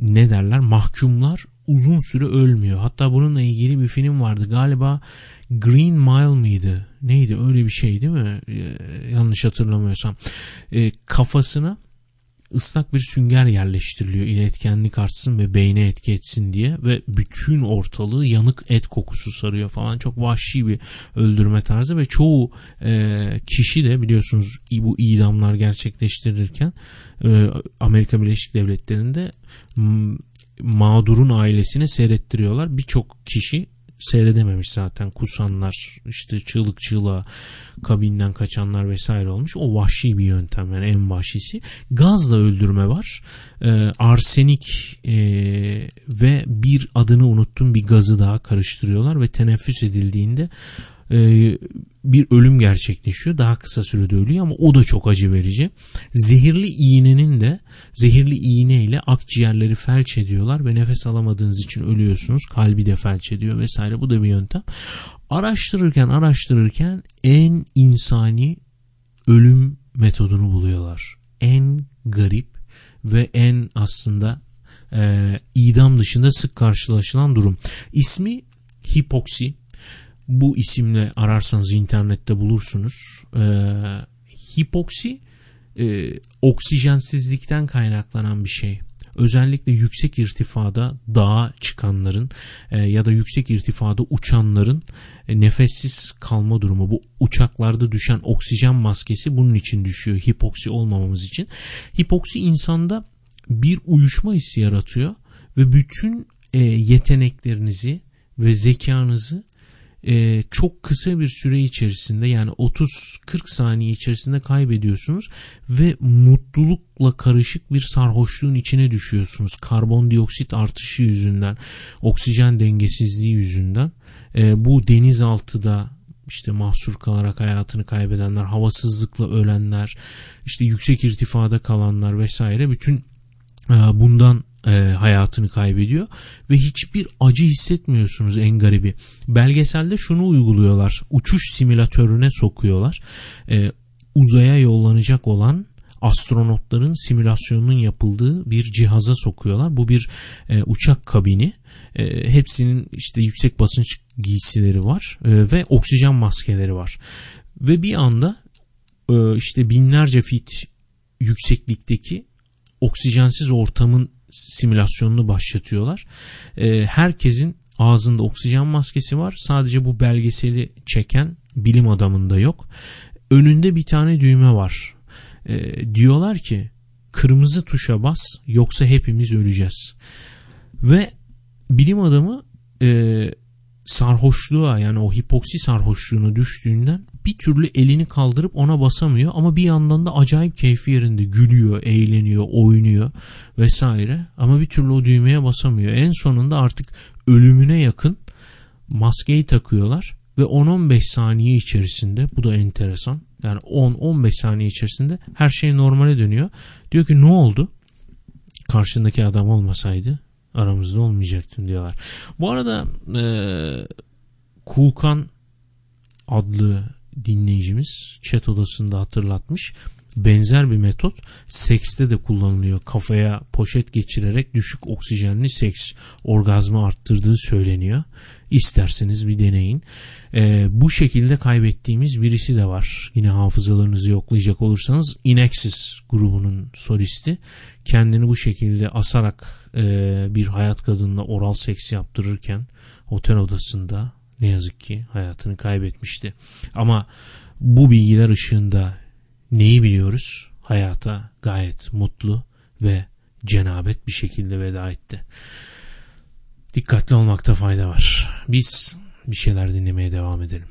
ne derler mahkumlar uzun süre ölmüyor. Hatta bununla ilgili bir film vardı. Galiba Green Mile mıydı? Neydi? Öyle bir şey değil mi? E, yanlış hatırlamıyorsam. E, kafasına ıslak bir sünger yerleştiriliyor iletkenlik artsın ve beyne etki etsin diye ve bütün ortalığı yanık et kokusu sarıyor falan çok vahşi bir öldürme tarzı ve çoğu e, kişi de biliyorsunuz bu idamlar gerçekleştirirken e, Amerika Birleşik Devletleri'nde mağdurun ailesine seyrettiriyorlar. Birçok kişi seyredememiş zaten. Kusanlar işte çığlık çığlığa kabinden kaçanlar vesaire olmuş. O vahşi bir yöntem yani en vahşisi. Gazla öldürme var. E, arsenik e, ve bir adını unuttum bir gazı daha karıştırıyorlar ve teneffüs edildiğinde e, bir ölüm gerçekleşiyor. Daha kısa sürede ölüyor ama o da çok acı verici. Zehirli iğnenin de zehirli iğne ile akciğerleri felç ediyorlar ve nefes alamadığınız için ölüyorsunuz. Kalbi de felç ediyor vesaire. Bu da bir yöntem. Araştırırken araştırırken en insani ölüm metodunu buluyorlar. En garip ve en aslında e, idam dışında sık karşılaşılan durum. İsmi hipoksi bu isimle ararsanız internette bulursunuz. Ee, hipoksi e, oksijensizlikten kaynaklanan bir şey. Özellikle yüksek irtifada dağa çıkanların e, ya da yüksek irtifada uçanların e, nefessiz kalma durumu. Bu uçaklarda düşen oksijen maskesi bunun için düşüyor. Hipoksi olmamamız için. Hipoksi insanda bir uyuşma hissi yaratıyor ve bütün e, yeteneklerinizi ve zekanızı e, çok kısa bir süre içerisinde yani 30-40 saniye içerisinde kaybediyorsunuz ve mutlulukla karışık bir sarhoşluğun içine düşüyorsunuz. Karbondioksit artışı yüzünden, oksijen dengesizliği yüzünden. E, bu denizaltıda işte mahsur kalarak hayatını kaybedenler, havasızlıkla ölenler, işte yüksek irtifada kalanlar vesaire bütün e, bundan e, hayatını kaybediyor ve hiçbir acı hissetmiyorsunuz en garibi. Belgeselde şunu uyguluyorlar. Uçuş simülatörüne sokuyorlar. E, uzaya yollanacak olan astronotların simülasyonunun yapıldığı bir cihaza sokuyorlar. Bu bir e, uçak kabini. E, hepsinin işte yüksek basınç giysileri var e, ve oksijen maskeleri var. Ve bir anda e, işte binlerce fit yükseklikteki oksijensiz ortamın simülasyonunu başlatıyorlar. E, herkesin ağzında oksijen maskesi var. Sadece bu belgeseli çeken bilim adamında yok. Önünde bir tane düğme var. E, diyorlar ki kırmızı tuşa bas yoksa hepimiz öleceğiz. Ve bilim adamı e, sarhoşluğa yani o hipoksi sarhoşluğuna düştüğünden bir türlü elini kaldırıp ona basamıyor ama bir yandan da acayip keyfi yerinde gülüyor, eğleniyor, oynuyor vesaire ama bir türlü o düğmeye basamıyor. En sonunda artık ölümüne yakın maskeyi takıyorlar ve 10-15 saniye içerisinde bu da enteresan yani 10-15 saniye içerisinde her şey normale dönüyor. Diyor ki ne oldu? Karşındaki adam olmasaydı aramızda olmayacaktın diyorlar. Bu arada e, Kulkan adlı dinleyicimiz chat odasında hatırlatmış. Benzer bir metot sekste de kullanılıyor. Kafaya poşet geçirerek düşük oksijenli seks orgazmı arttırdığı söyleniyor. İsterseniz bir deneyin. Ee, bu şekilde kaybettiğimiz birisi de var. Yine hafızalarınızı yoklayacak olursanız Inexis grubunun solisti. Kendini bu şekilde asarak e, bir hayat kadınla oral seks yaptırırken otel odasında ne yazık ki hayatını kaybetmişti. Ama bu bilgiler ışığında neyi biliyoruz? Hayata gayet mutlu ve cenabet bir şekilde veda etti. Dikkatli olmakta fayda var. Biz bir şeyler dinlemeye devam edelim.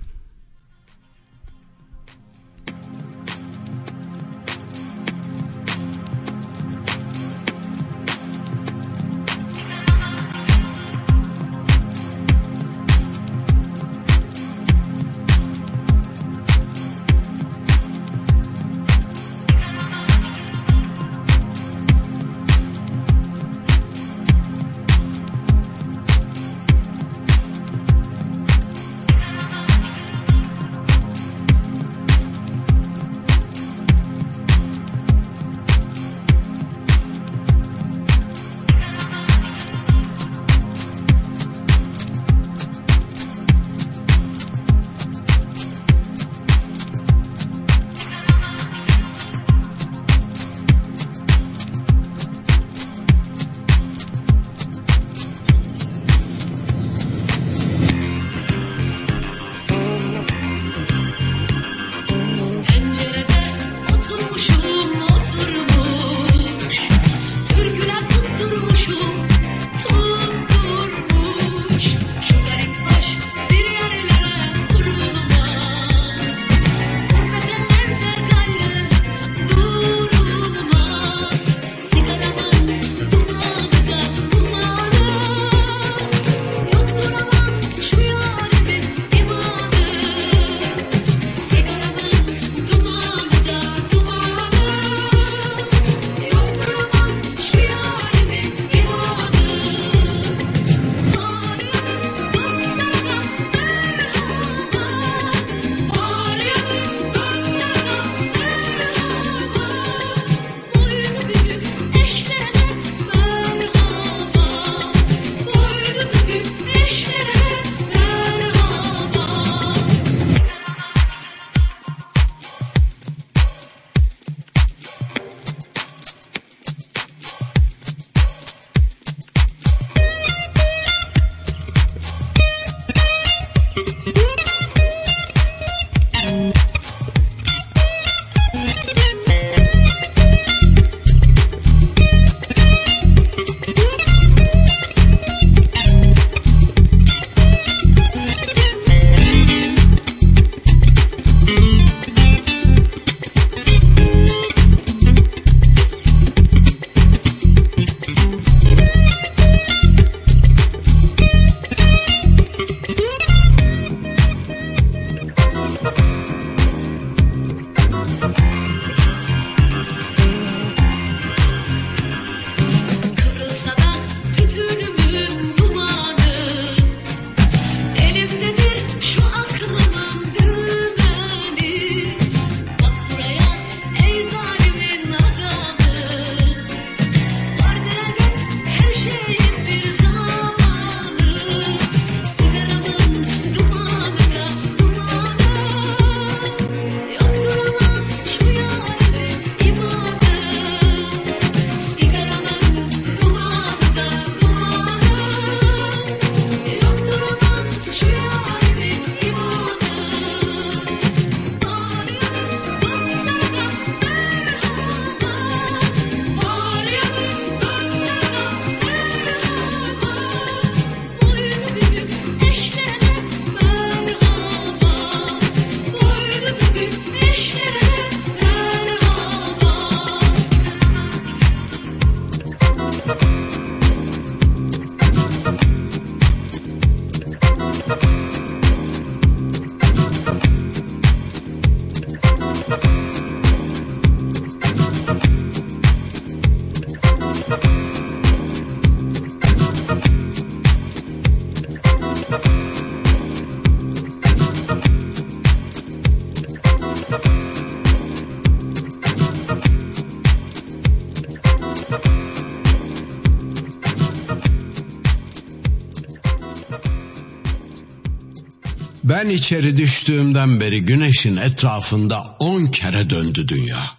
İçeri düştüğümden beri güneşin etrafında on kere döndü dünya.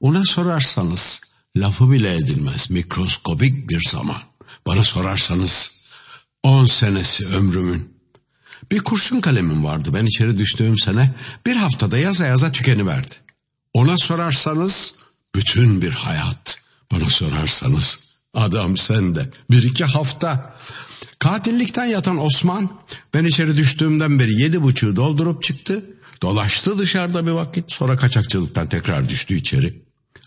Ona sorarsanız lafı bile edilmez mikroskobik bir zaman. Bana sorarsanız on senesi ömrümün. Bir kurşun kalemim vardı ben içeri düştüğüm sene bir haftada yaza yaza tükeniverdi. Ona sorarsanız bütün bir hayat. Bana sorarsanız adam sende bir iki hafta. Katillikten yatan Osman ben içeri düştüğümden beri yedi buçuğu doldurup çıktı. Dolaştı dışarıda bir vakit sonra kaçakçılıktan tekrar düştü içeri.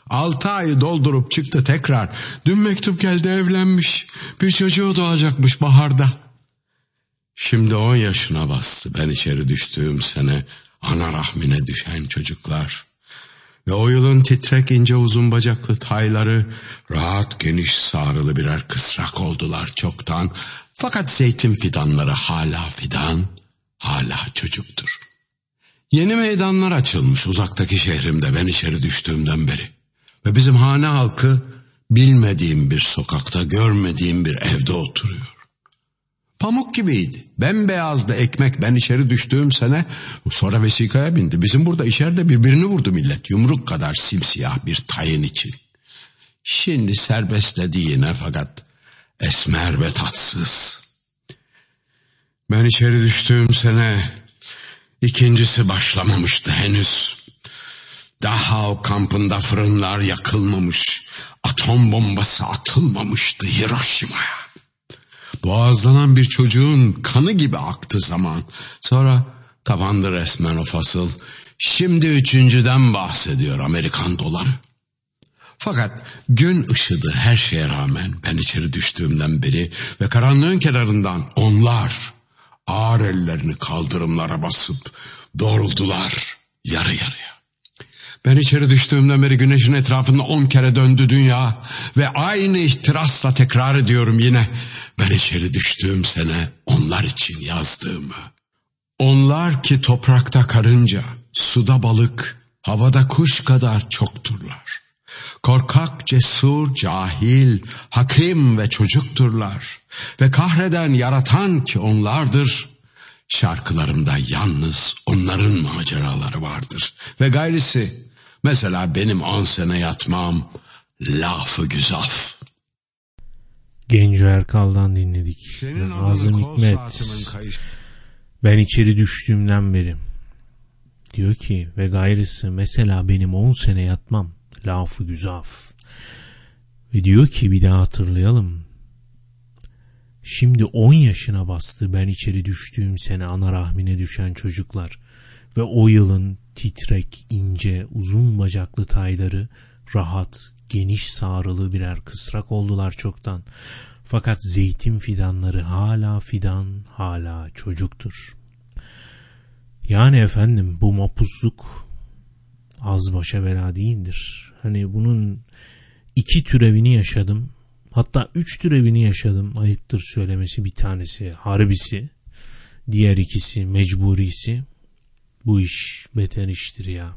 Altı ayı doldurup çıktı tekrar. Dün mektup geldi evlenmiş. Bir çocuğu doğacakmış baharda. Şimdi on yaşına bastı ben içeri düştüğüm sene ana rahmine düşen çocuklar. Ve o yılın titrek ince uzun bacaklı tayları rahat geniş sarılı birer kısrak oldular çoktan. Fakat zeytin fidanları hala fidan, hala çocuktur. Yeni meydanlar açılmış uzaktaki şehrimde ben içeri düştüğümden beri. Ve bizim hane halkı bilmediğim bir sokakta görmediğim bir evde oturuyor. Pamuk gibiydi. Bembeyazdı ekmek. Ben içeri düştüğüm sene sonra vesikaya bindi. Bizim burada içeride birbirini vurdu millet. Yumruk kadar simsiyah bir tayin için. Şimdi serbestledi yine fakat esmer ve tatsız. Ben içeri düştüğüm sene ikincisi başlamamıştı henüz. Dachau kampında fırınlar yakılmamış. Atom bombası atılmamıştı Hiroşima'ya. Boğazlanan bir çocuğun kanı gibi aktı zaman. Sonra tabandı resmen o fasıl. Şimdi üçüncüden bahsediyor Amerikan doları. Fakat gün ışıdı her şeye rağmen ben içeri düştüğümden beri ve karanlığın kenarından onlar ağır ellerini kaldırımlara basıp doğruldular yarı yarıya. Ben içeri düştüğümden beri güneşin etrafında on kere döndü dünya ve aynı ihtirasla tekrar ediyorum yine. Ben içeri düştüğüm sene onlar için yazdığımı. Onlar ki toprakta karınca, suda balık, havada kuş kadar çokturlar. Korkak, cesur, cahil, hakim ve çocukturlar. Ve kahreden, yaratan ki onlardır. Şarkılarımda yalnız onların maceraları vardır. Ve gayrisi, mesela benim on sene yatmam, lafı güzaf. Genco Erkal'dan dinledik. Senin Nazım Hikmet. Ben içeri düştüğümden beri. Diyor ki ve gayrısı mesela benim 10 sene yatmam. Lafı güzaf. Ve diyor ki bir daha hatırlayalım. Şimdi 10 yaşına bastı ben içeri düştüğüm sene ana rahmine düşen çocuklar. Ve o yılın titrek, ince, uzun bacaklı tayları rahat, geniş sağrılı birer kısrak oldular çoktan. Fakat zeytin fidanları hala fidan, hala çocuktur. Yani efendim bu mapusluk az başa bela değildir. Hani bunun iki türevini yaşadım. Hatta üç türevini yaşadım. Ayıptır söylemesi bir tanesi harbisi. Diğer ikisi mecburisi. Bu iş beter iştir ya.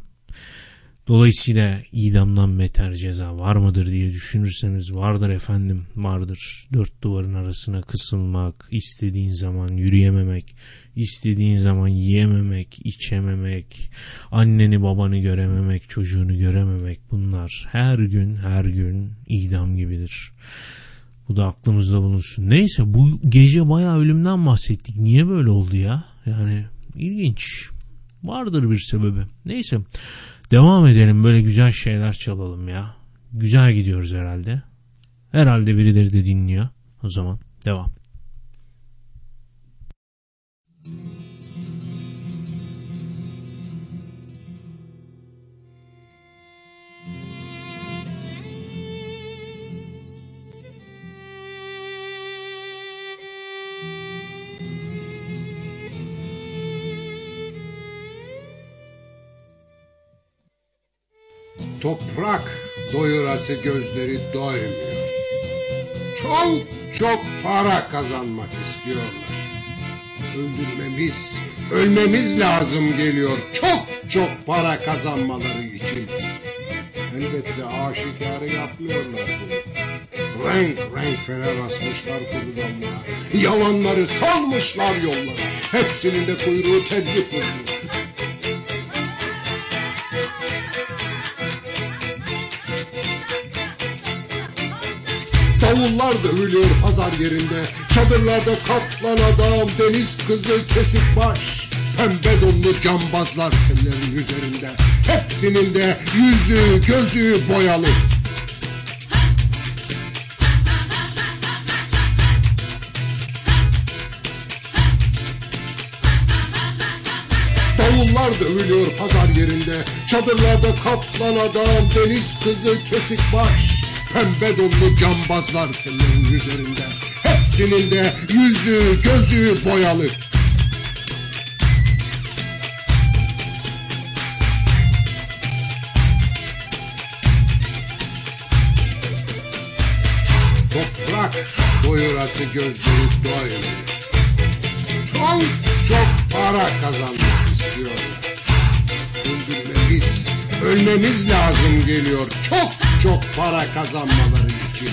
Dolayısıyla idamdan beter ceza var mıdır diye düşünürseniz vardır efendim vardır. Dört duvarın arasına kısılmak, istediğin zaman yürüyememek, istediğin zaman yiyememek, içememek, anneni babanı görememek, çocuğunu görememek bunlar her gün her gün idam gibidir. Bu da aklımızda bulunsun. Neyse bu gece bayağı ölümden bahsettik. Niye böyle oldu ya? Yani ilginç. Vardır bir sebebi. Neyse. Devam edelim böyle güzel şeyler çalalım ya. Güzel gidiyoruz herhalde. Herhalde birileri de dinliyor. O zaman devam. Toprak doyurası gözleri doymuyor. Çok çok para kazanmak istiyorlar. Öldürmemiz, ölmemiz lazım geliyor. Çok çok para kazanmaları için. Elbette aşikarı yapmıyorlar bunu. Renk renk fener asmışlar kurbanlara. Yalanları salmışlar yollara. Hepsinin de kuyruğu telli kuyruğu. Davullar dövülüyor pazar yerinde. Çadırlarda kaplan adam Deniz kızı kesik baş Pembe donlu cambazlar tellerin üzerinde. Hepsinin de yüzü gözü boyalı. Davullar dövülüyor pazar yerinde. Çadırlarda kaplan adam Deniz kızı kesik baş Pembe donlu cambazlar tellerin üzerinde. Hepsinin de yüzü gözü boyalı. Toprak doyurası gözleri doymuyor Çok çok para kazanmak istiyorlar. Öldürmemiz, ölmemiz lazım geliyor. Çok çok para kazanmaları için.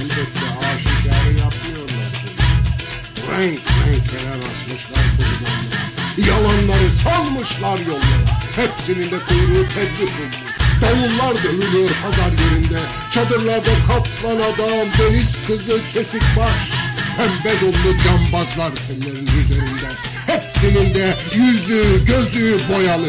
Elbette aşikarı yapmıyorlar bunu Renk renk fener asmışlar kurbanlara Yalanları salmışlar yollara. Hepsinin de kuyruğu telli kurmuş Davullar dövülüyor pazar yerinde. Çadırlarda kaplan adam Deniz kızı kesik baş. Pembe donlu cambazlar tellerin üzerinde. Hepsinin de yüzü gözü boyalı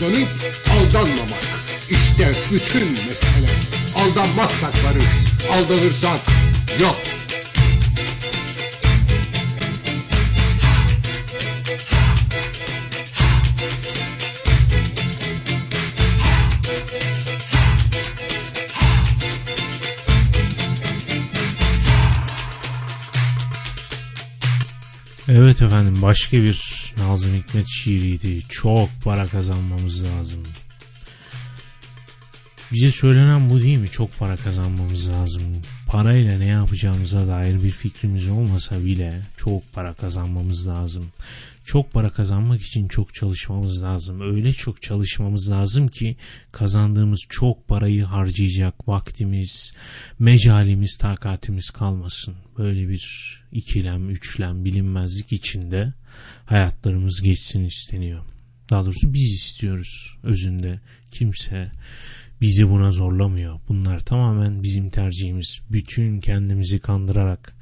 Aldanıp aldanmamak işte bütün mesele. Aldanmazsak varız, aldanırsak yok. Evet efendim başka bir Nazım Hikmet şiiriydi. Çok para kazanmamız lazım. Bize söylenen bu değil mi? Çok para kazanmamız lazım. Parayla ne yapacağımıza dair bir fikrimiz olmasa bile çok para kazanmamız lazım. Çok para kazanmak için çok çalışmamız lazım. Öyle çok çalışmamız lazım ki kazandığımız çok parayı harcayacak vaktimiz, mecalimiz, takatimiz kalmasın. Böyle bir ikilem, üçlem, bilinmezlik içinde hayatlarımız geçsin isteniyor. Daha doğrusu biz istiyoruz özünde. Kimse bizi buna zorlamıyor. Bunlar tamamen bizim tercihimiz. Bütün kendimizi kandırarak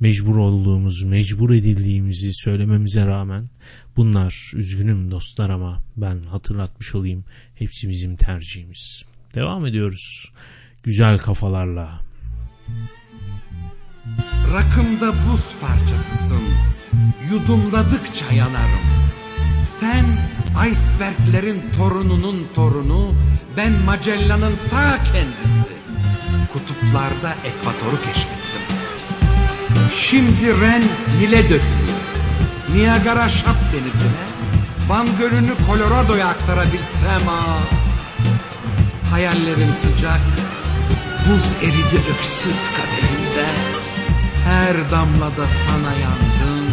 mecbur olduğumuz, mecbur edildiğimizi söylememize rağmen bunlar üzgünüm dostlar ama ben hatırlatmış olayım hepsi bizim tercihimiz. Devam ediyoruz. Güzel kafalarla. Rakımda buz parçasısın. Yudumladıkça yanarım. Sen iceberglerin torununun torunu, ben Magellan'ın ta kendisi. Kutuplarda ekvatoru keşfettim. Şimdi Ren Nil'e dökülüyor. Niagara Şap denizine, Van Gölü'nü Colorado'ya aktarabilsem ha. Hayallerim sıcak, buz eridi öksüz kadehinde. Her damlada sana yandım.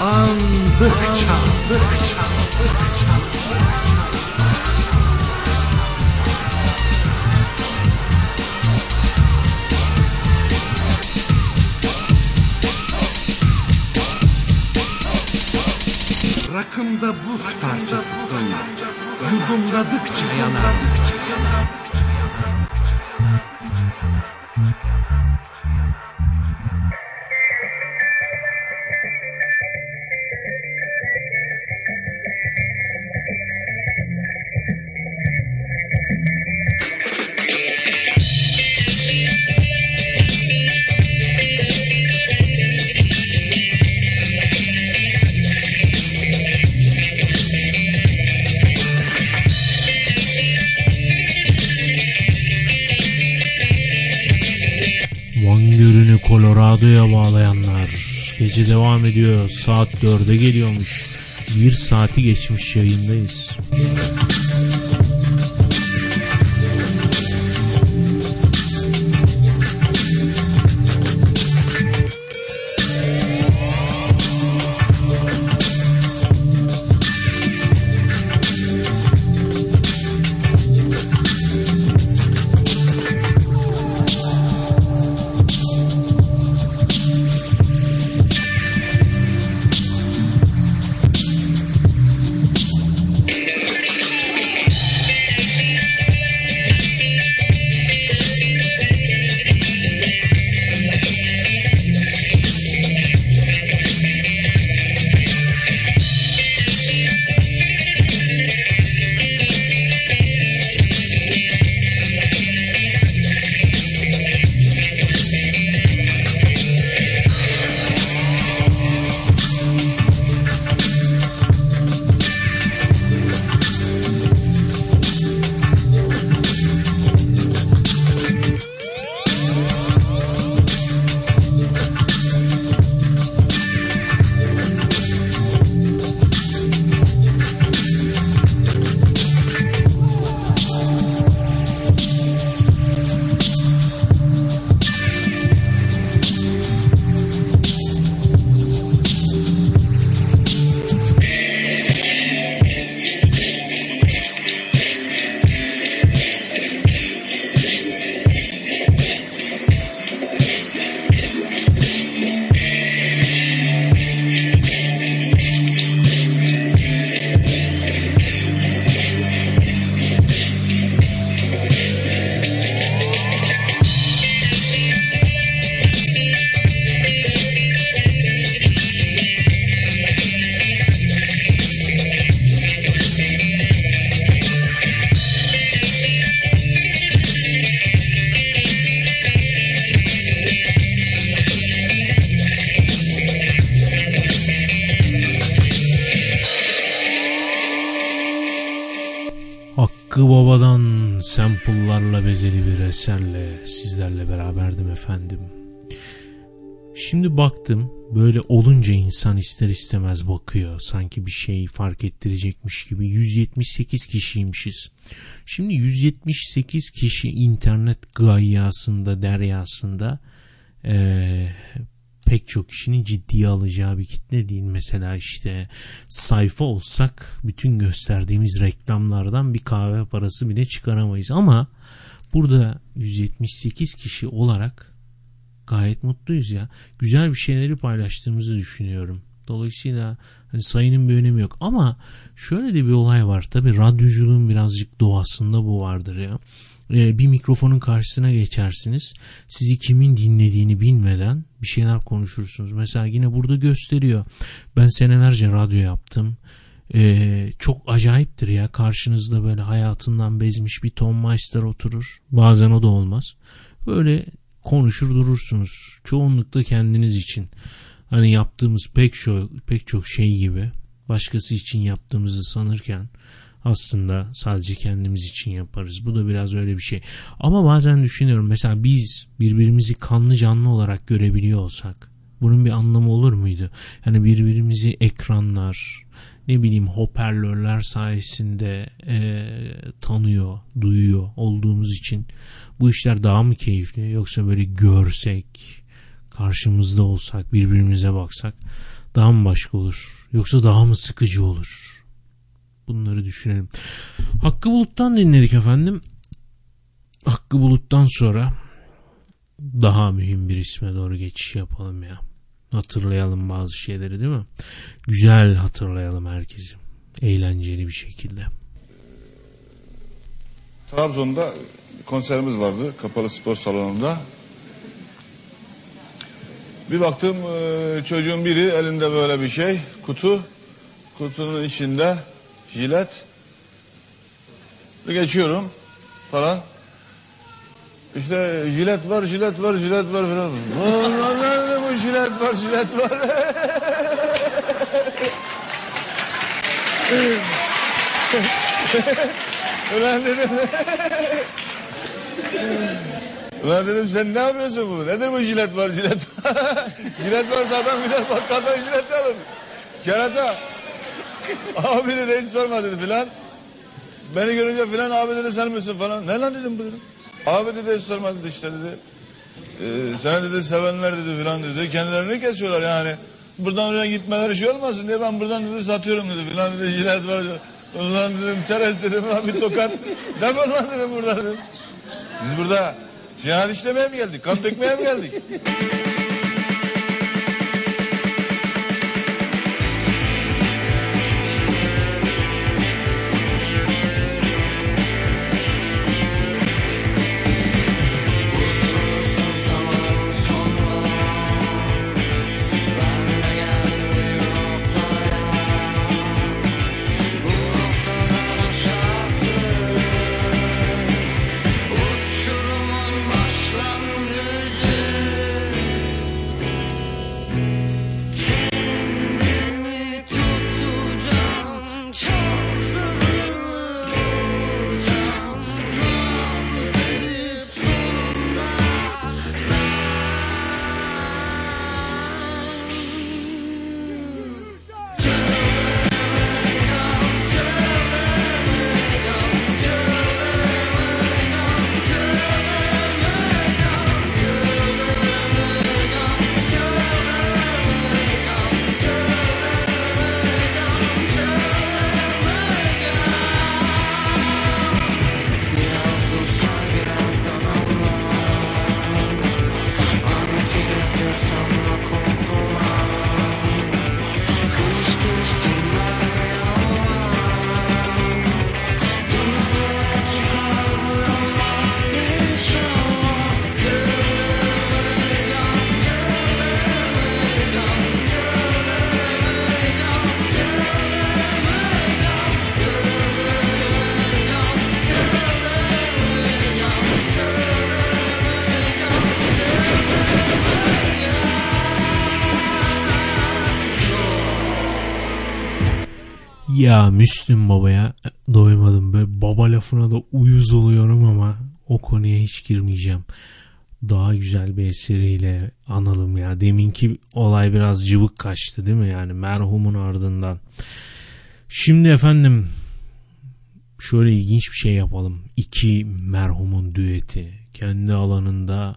Andıkça, andıkça, andıkça. Rakımda buz parçasısın. Yudumladıkça yanar. Colorado'ya bağlayanlar. Gece devam ediyor. Saat 4'e geliyormuş. Bir saati geçmiş yayındayız. Eserle sizlerle beraberdim efendim. Şimdi baktım böyle olunca insan ister istemez bakıyor. Sanki bir şey fark ettirecekmiş gibi 178 kişiymişiz. Şimdi 178 kişi internet gayyasında deryasında eee, pek çok kişinin ciddiye alacağı bir kitle değil. Mesela işte sayfa olsak bütün gösterdiğimiz reklamlardan bir kahve parası bile çıkaramayız. Ama burada 178 kişi olarak gayet mutluyuz ya. Güzel bir şeyleri paylaştığımızı düşünüyorum. Dolayısıyla hani sayının bir önemi yok. Ama şöyle de bir olay var. Tabi radyoculuğun birazcık doğasında bu vardır ya. Ee, bir mikrofonun karşısına geçersiniz. Sizi kimin dinlediğini bilmeden bir şeyler konuşursunuz. Mesela yine burada gösteriyor. Ben senelerce radyo yaptım. Ee, çok acayiptir ya karşınızda böyle hayatından bezmiş bir Tom Meister oturur. Bazen o da olmaz. Böyle konuşur durursunuz. Çoğunlukla kendiniz için. Hani yaptığımız pek çok, pek çok şey gibi başkası için yaptığımızı sanırken aslında sadece kendimiz için yaparız. Bu da biraz öyle bir şey. Ama bazen düşünüyorum mesela biz birbirimizi kanlı canlı olarak görebiliyor olsak bunun bir anlamı olur muydu? Yani birbirimizi ekranlar, ne bileyim hoparlörler sayesinde e, tanıyor, duyuyor olduğumuz için bu işler daha mı keyifli yoksa böyle görsek, karşımızda olsak, birbirimize baksak daha mı başka olur? Yoksa daha mı sıkıcı olur? Bunları düşünelim. Hakkı Bulut'tan dinledik efendim. Hakkı Bulut'tan sonra daha mühim bir isme doğru geçiş yapalım ya. Hatırlayalım bazı şeyleri değil mi? Güzel hatırlayalım herkesi. Eğlenceli bir şekilde. Trabzon'da konserimiz vardı kapalı spor salonunda. Bir baktım e, çocuğun biri elinde böyle bir şey kutu. Kutunun içinde jilet. Geçiyorum falan. İşte jilet var, jilet var, jilet var falan. Ulan Nerede bu jilet var, jilet var. Ulan dedim. Ulan dedim sen ne yapıyorsun bunu? Nedir bu jilet var jilet var? jilet varsa adam gider bakkaldan jilet alır. Kerata. Abi dedi hiç sorma dedi filan. Beni görünce filan abi dedi sen misin falan. Ne lan dedim bu dedim. Abi dedi hiç sorma dedi işte dedi. Ee, seni dedi sevenler dedi filan dedi. Kendilerini kesiyorlar yani. Buradan oraya gitmeleri şey olmasın diye ben buradan dedi satıyorum dedi filan dedi. Jilet var. Ulan dedim çerez dedim lan bir tokat. Defol lan dedim burada dedim. Biz burada cinayet işlemeye mi geldik? Kan dökmeye mi geldik? Ya Müslüm Baba'ya doymadım. Böyle baba lafına da uyuz oluyorum ama o konuya hiç girmeyeceğim. Daha güzel bir eseriyle analım ya. Deminki olay biraz cıvık kaçtı değil mi? Yani merhumun ardından. Şimdi efendim şöyle ilginç bir şey yapalım. İki merhumun düeti. Kendi alanında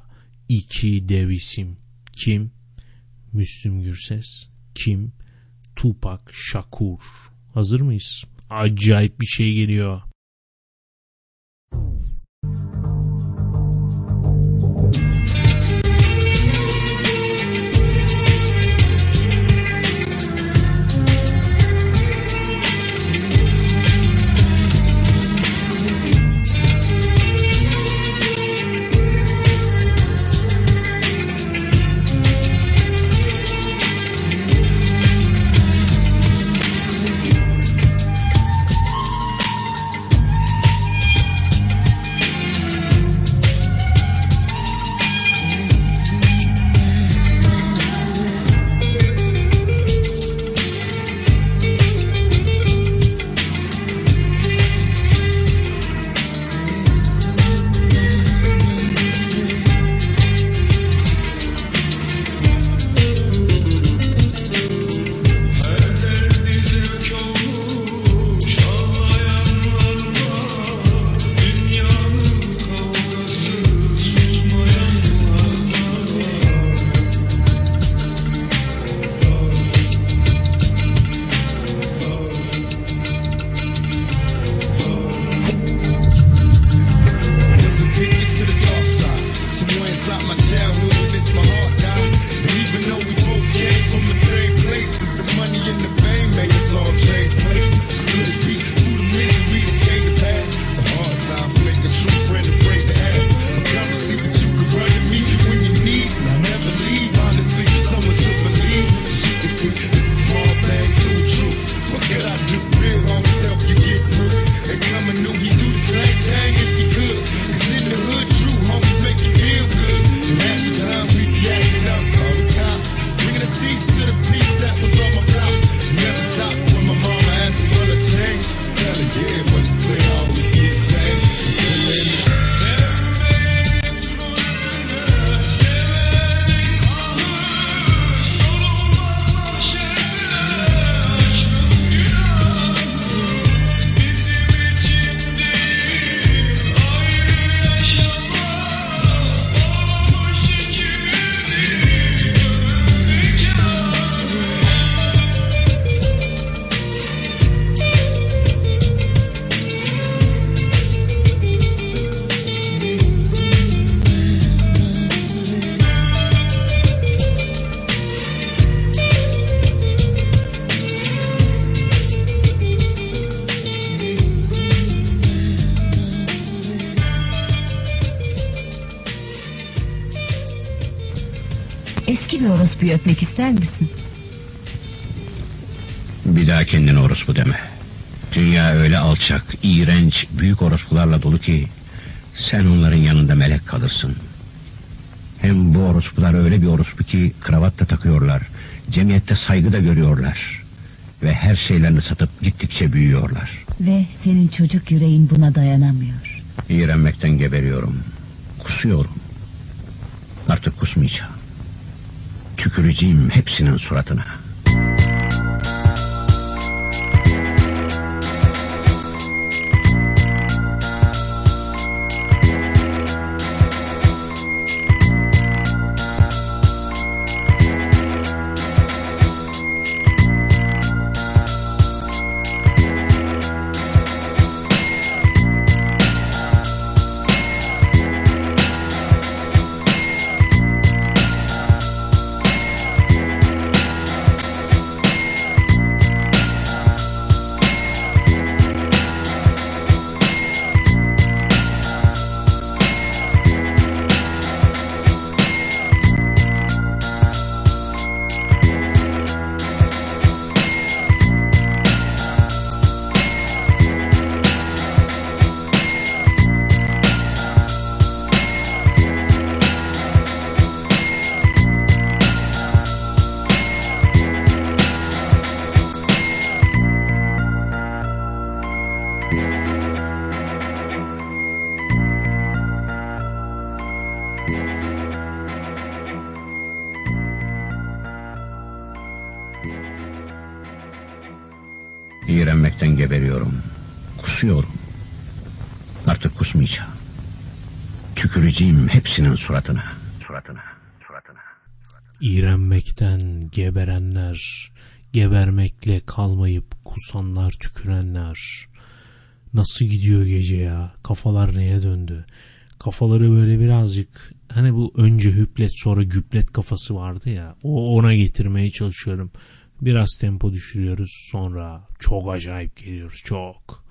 iki dev isim. Kim? Müslüm Gürses. Kim? Tupac Shakur. Hazır mıyız? Acayip bir şey geliyor. Orospuyu öpmek ister misin? Bir daha kendine orospu deme. Dünya öyle alçak, iğrenç, büyük orospularla dolu ki... ...sen onların yanında melek kalırsın. Hem bu orospular öyle bir orospu ki kravat da takıyorlar. Cemiyette saygı da görüyorlar. Ve her şeylerini satıp gittikçe büyüyorlar. Ve senin çocuk yüreğin buna dayanamıyor. İğrenmekten geberiyorum. Kusuyorum. Artık kusmayacağım. Tüküreceğim hepsinin suratına. İğrenmekten geberiyorum. Kusuyorum. Artık kusmayacağım. Tüküreceğim hepsinin suratına. Suratına. Suratına. İğrenmekten geberenler, gebermekle kalmayıp kusanlar, tükürenler. Nasıl gidiyor gece ya? Kafalar neye döndü? Kafaları böyle birazcık hani bu önce hüplet sonra güplet kafası vardı ya. O ona getirmeye çalışıyorum. Biraz tempo düşürüyoruz sonra çok acayip geliyoruz çok.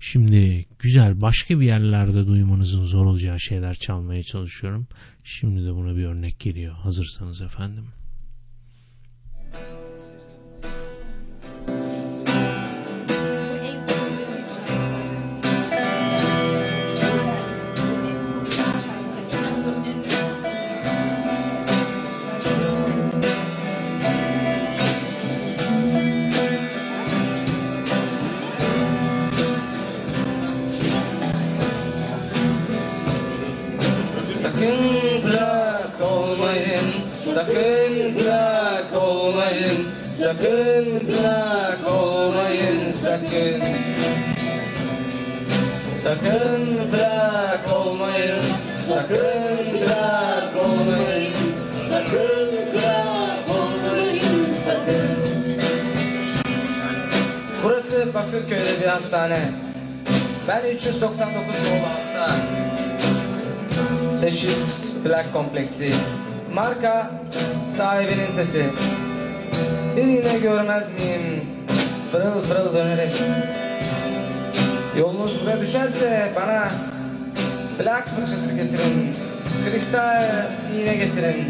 Şimdi güzel başka bir yerlerde duymanızın zor olacağı şeyler çalmaya çalışıyorum. Şimdi de buna bir örnek geliyor. Hazırsanız efendim. Sakın bırak olmayın, sakın bırak olmayın, sakın. Sakın bırak olmayın, sakın bırak olmayın, sakın bırak olmayın, sakın. Burası Bakırköy'de bir hastane. Ben 399 nolu hasta. Teşhis plak kompleksi. Marka sahibinin sesi. Bir yine görmez miyim? Fırıl fırıl dönerek. Yolunuz buraya düşerse bana plak fırçası getirin. Kristal iğne getirin.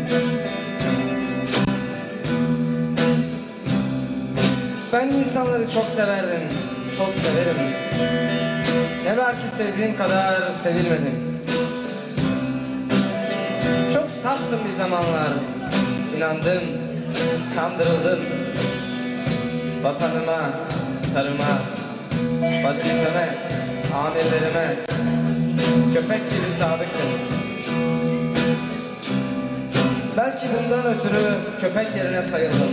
Ben insanları çok severdim. Çok severim. Ne var ki sevdiğim kadar sevilmedim. Çok saftım bir zamanlar. İnandım, kandırıldım. Vatanıma, karıma, vazifeme, amirlerime köpek gibi sadıktım. Belki bundan ötürü köpek yerine sayıldım.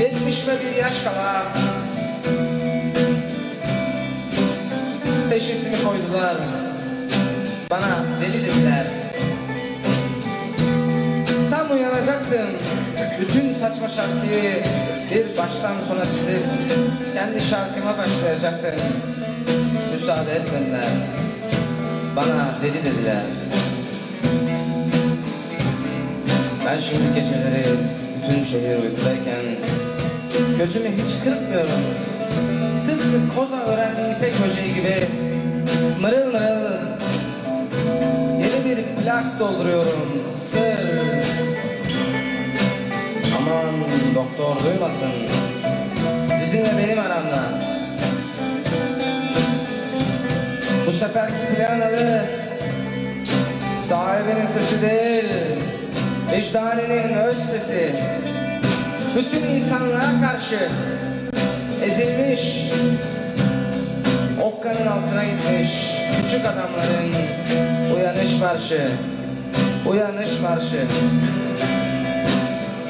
Yetmişme bir yaş kala teşhisimi koydular. Bana deli dediler. Tam uyanacaktım. Bütün saçma şarkıyı bir baştan sona çizip kendi şarkıma başlayacaktım. Müsaade etmediler. Bana deli dediler. Ben şimdi geceleri bütün şehir uykudayken gözümü hiç kırpmıyorum. Tıpkı koza ören ipek böceği gibi mırıl mırıl plak dolduruyorum sır. Aman doktor duymasın sizinle benim aramda. Bu seferki plan adı sahibinin sesi değil vicdaninin öz sesi. Bütün insanlığa karşı ezilmiş, okkanın altına gitmiş küçük adamların uyanış marşı, uyanış marşı.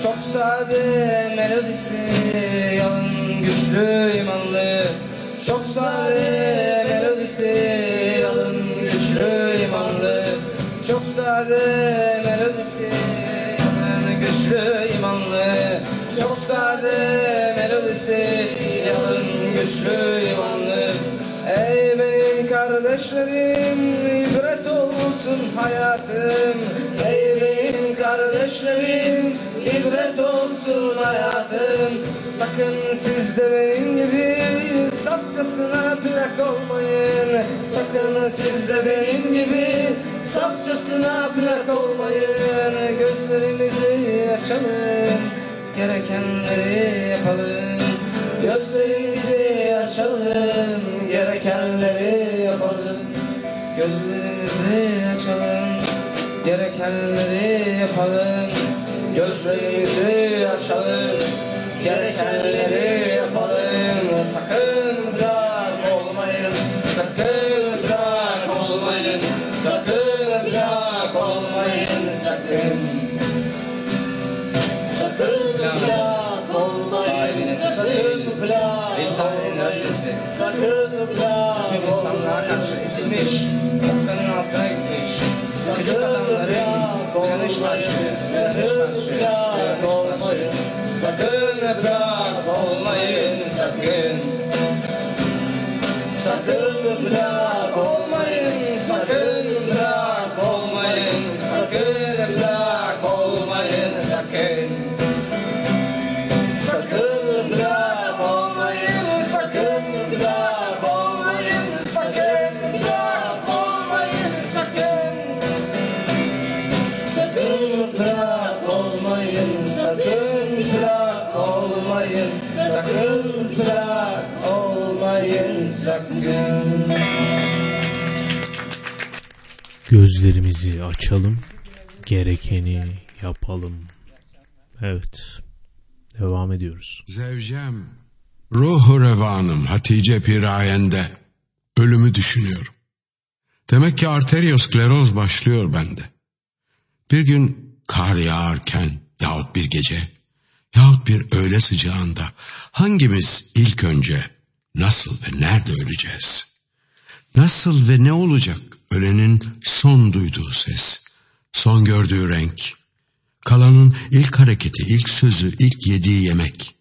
Çok sade melodisi, yalın güçlü imanlı. Çok sade melodisi, yalın güçlü imanlı. Çok sade melodisi, yalın güçlü imanlı. Çok sade melodisi, yalın güçlü imanlı. Ey benim kardeşlerim, ibret olsun hayatım. Ey benim kardeşlerim, ibret olsun hayatım. Sakın siz de benim gibi safçasına plak olmayın. Sakın siz de benim gibi safçasına plak olmayın. Gözlerimizi açalım, gerekenleri yapalım. Gözlerimizi açalım, gerekenleri. Gözlerimizi açalım, gerekenleri yapalım. Gözlerimizi açalım, gerekenleri yapalım. Sakın Gözlerimizi açalım, gerekeni yapalım. Evet, devam ediyoruz. Zevcem, ruhu revanım Hatice Pirayen'de ölümü düşünüyorum. Demek ki arterioskleroz başlıyor bende. Bir gün kar yağarken yahut bir gece yahut bir öğle sıcağında hangimiz ilk önce nasıl ve nerede öleceğiz? Nasıl ve ne olacak ölenin son duyduğu ses, son gördüğü renk, kalanın ilk hareketi, ilk sözü, ilk yediği yemek.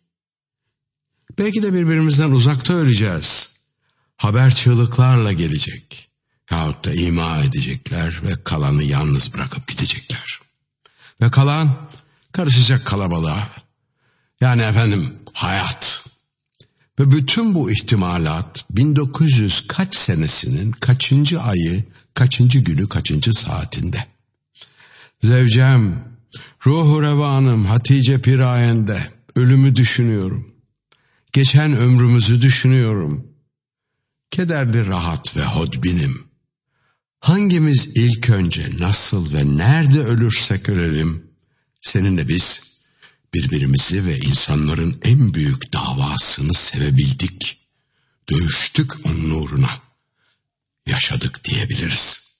Belki de birbirimizden uzakta öleceğiz. Haber çığlıklarla gelecek. Yahut da ima edecekler ve kalanı yalnız bırakıp gidecekler. Ve kalan karışacak kalabalığa. Yani efendim hayat. Ve bütün bu ihtimalat 1900 kaç senesinin kaçıncı ayı, kaçıncı günü, kaçıncı saatinde. Zevcem, ruhu revanım Hatice Pirayen'de ölümü düşünüyorum. Geçen ömrümüzü düşünüyorum. Kederli rahat ve hodbinim. Hangimiz ilk önce nasıl ve nerede ölürsek ölelim, seninle biz birbirimizi ve insanların en büyük davasını sevebildik. Dövüştük onun uğruna. Yaşadık diyebiliriz.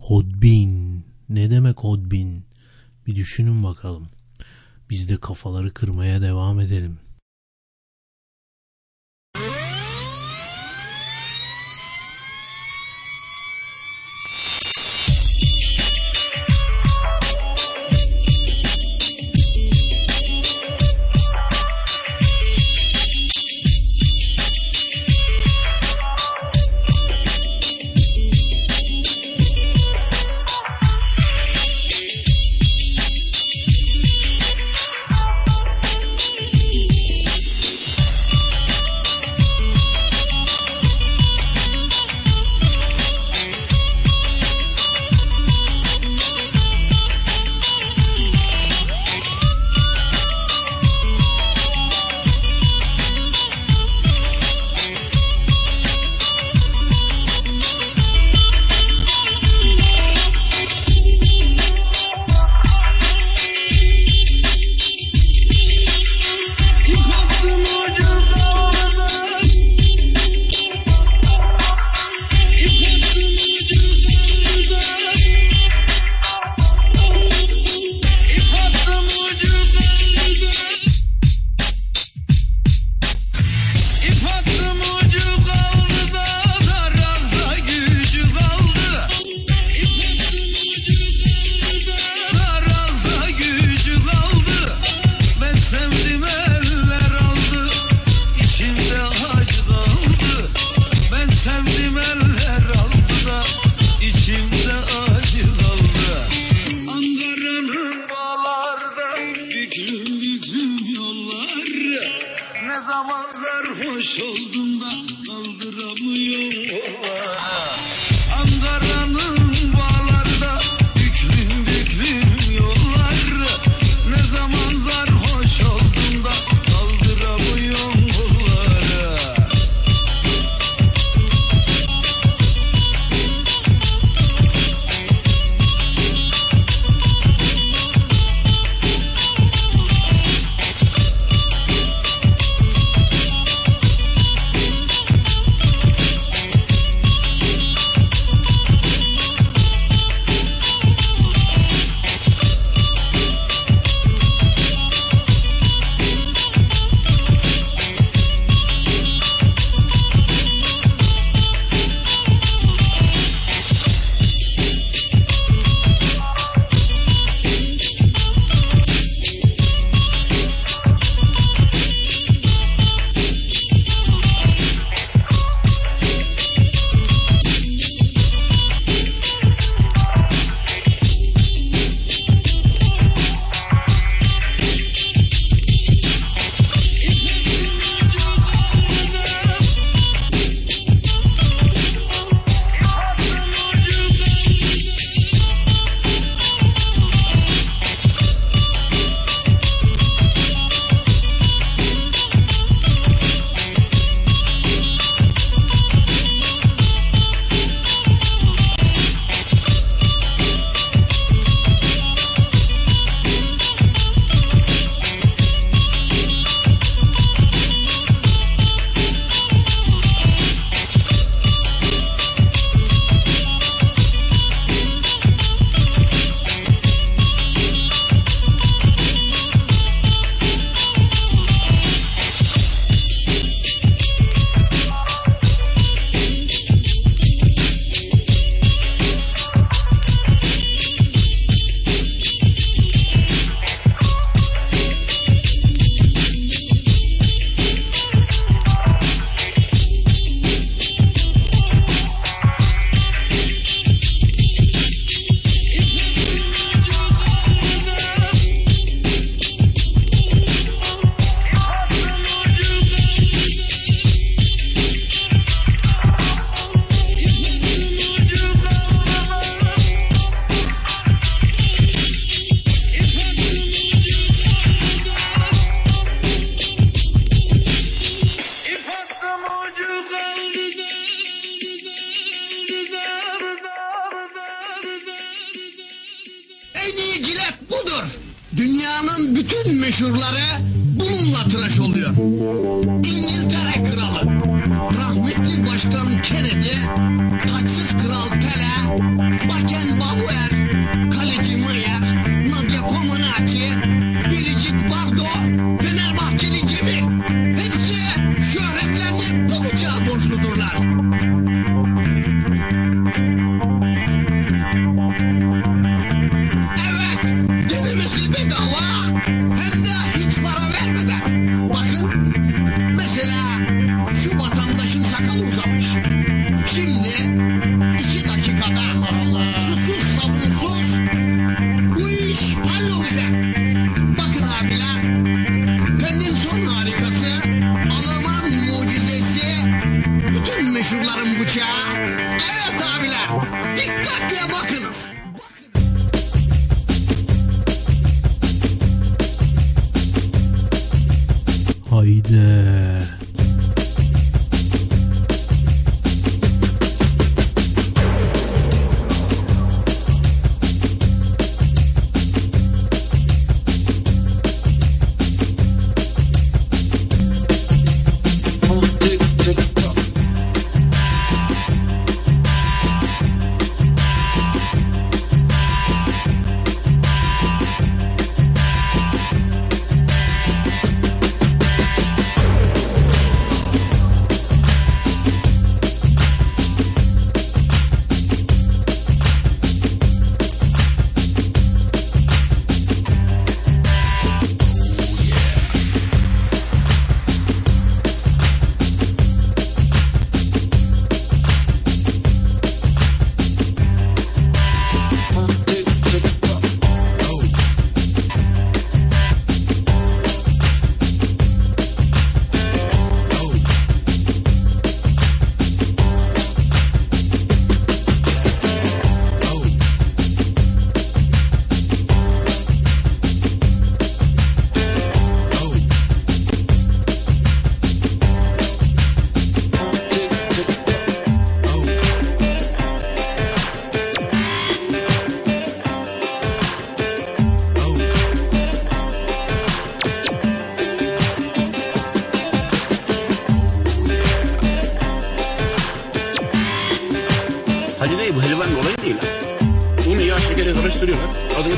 Hodbin. Ne demek hodbin? Bir düşünün bakalım. Biz de kafaları kırmaya devam edelim.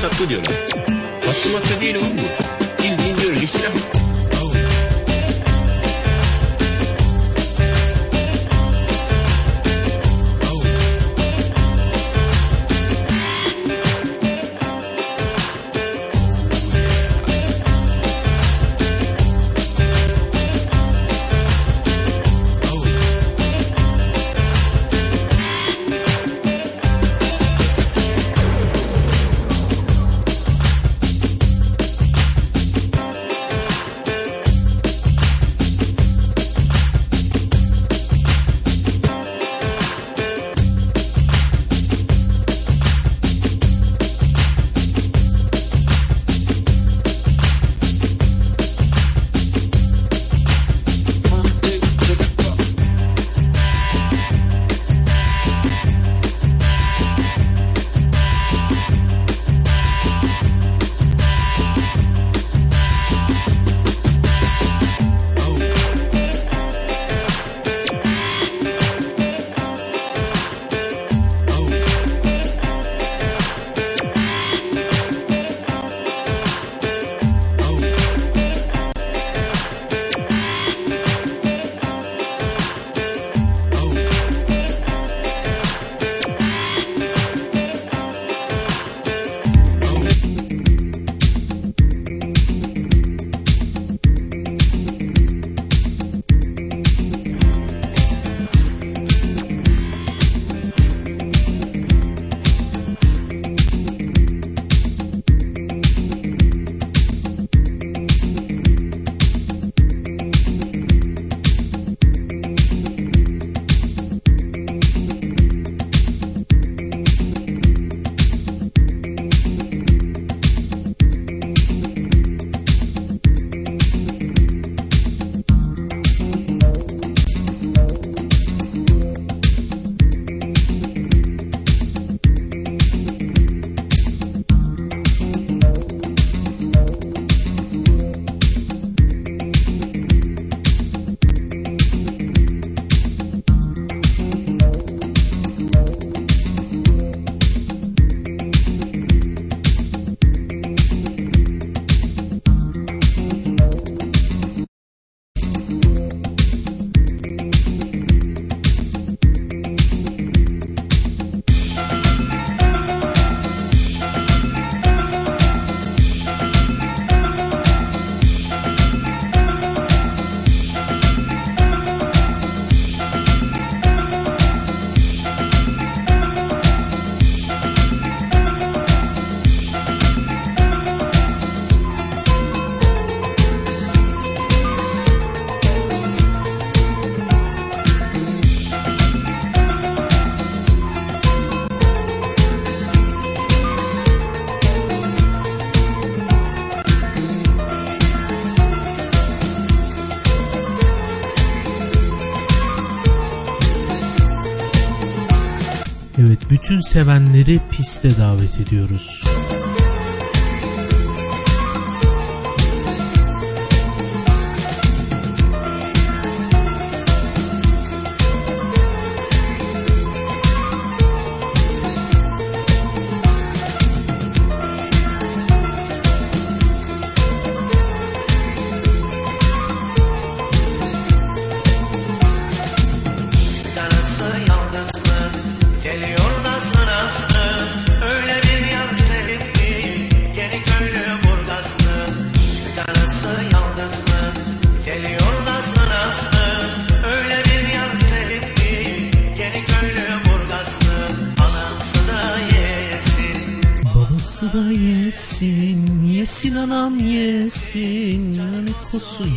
Karıştırıyorlar. Adını tatlı diyorlar. Tatlı madde değil oğlum Evet bütün sevenleri piste davet ediyoruz.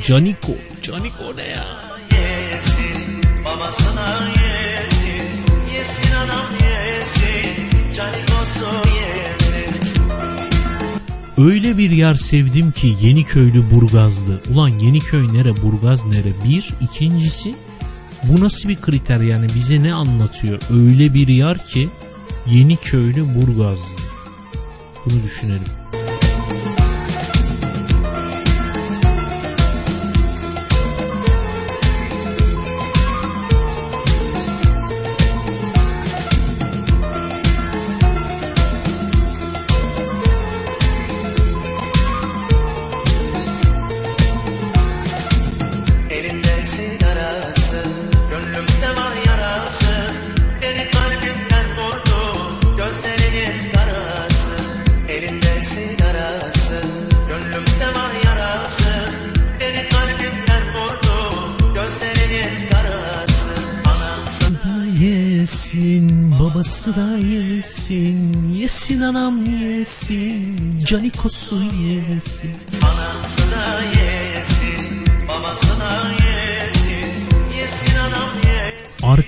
Caniko. Caniko ne ya? yesin Babası da yesin Yesin anam yesin Canikosu yesin Öyle bir yer sevdim ki Yeniköylü Burgazlı. Ulan Yeniköy nere Burgaz nere? Bir. ikincisi bu nasıl bir kriter yani bize ne anlatıyor? Öyle bir yer ki Yeniköylü Burgazlı. Bunu düşünelim.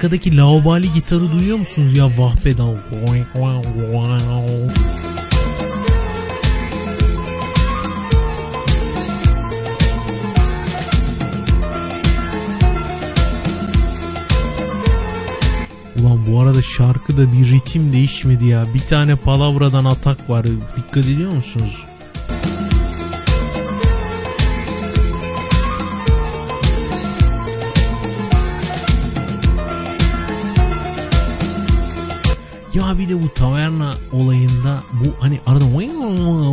Arkadaki laubali gitarı duyuyor musunuz ya Vahbe'den? Ulan bu arada şarkıda bir ritim değişmedi ya. Bir tane palavradan atak var. Dikkat ediyor musunuz? Ya bir de bu taverna olayında bu hani arada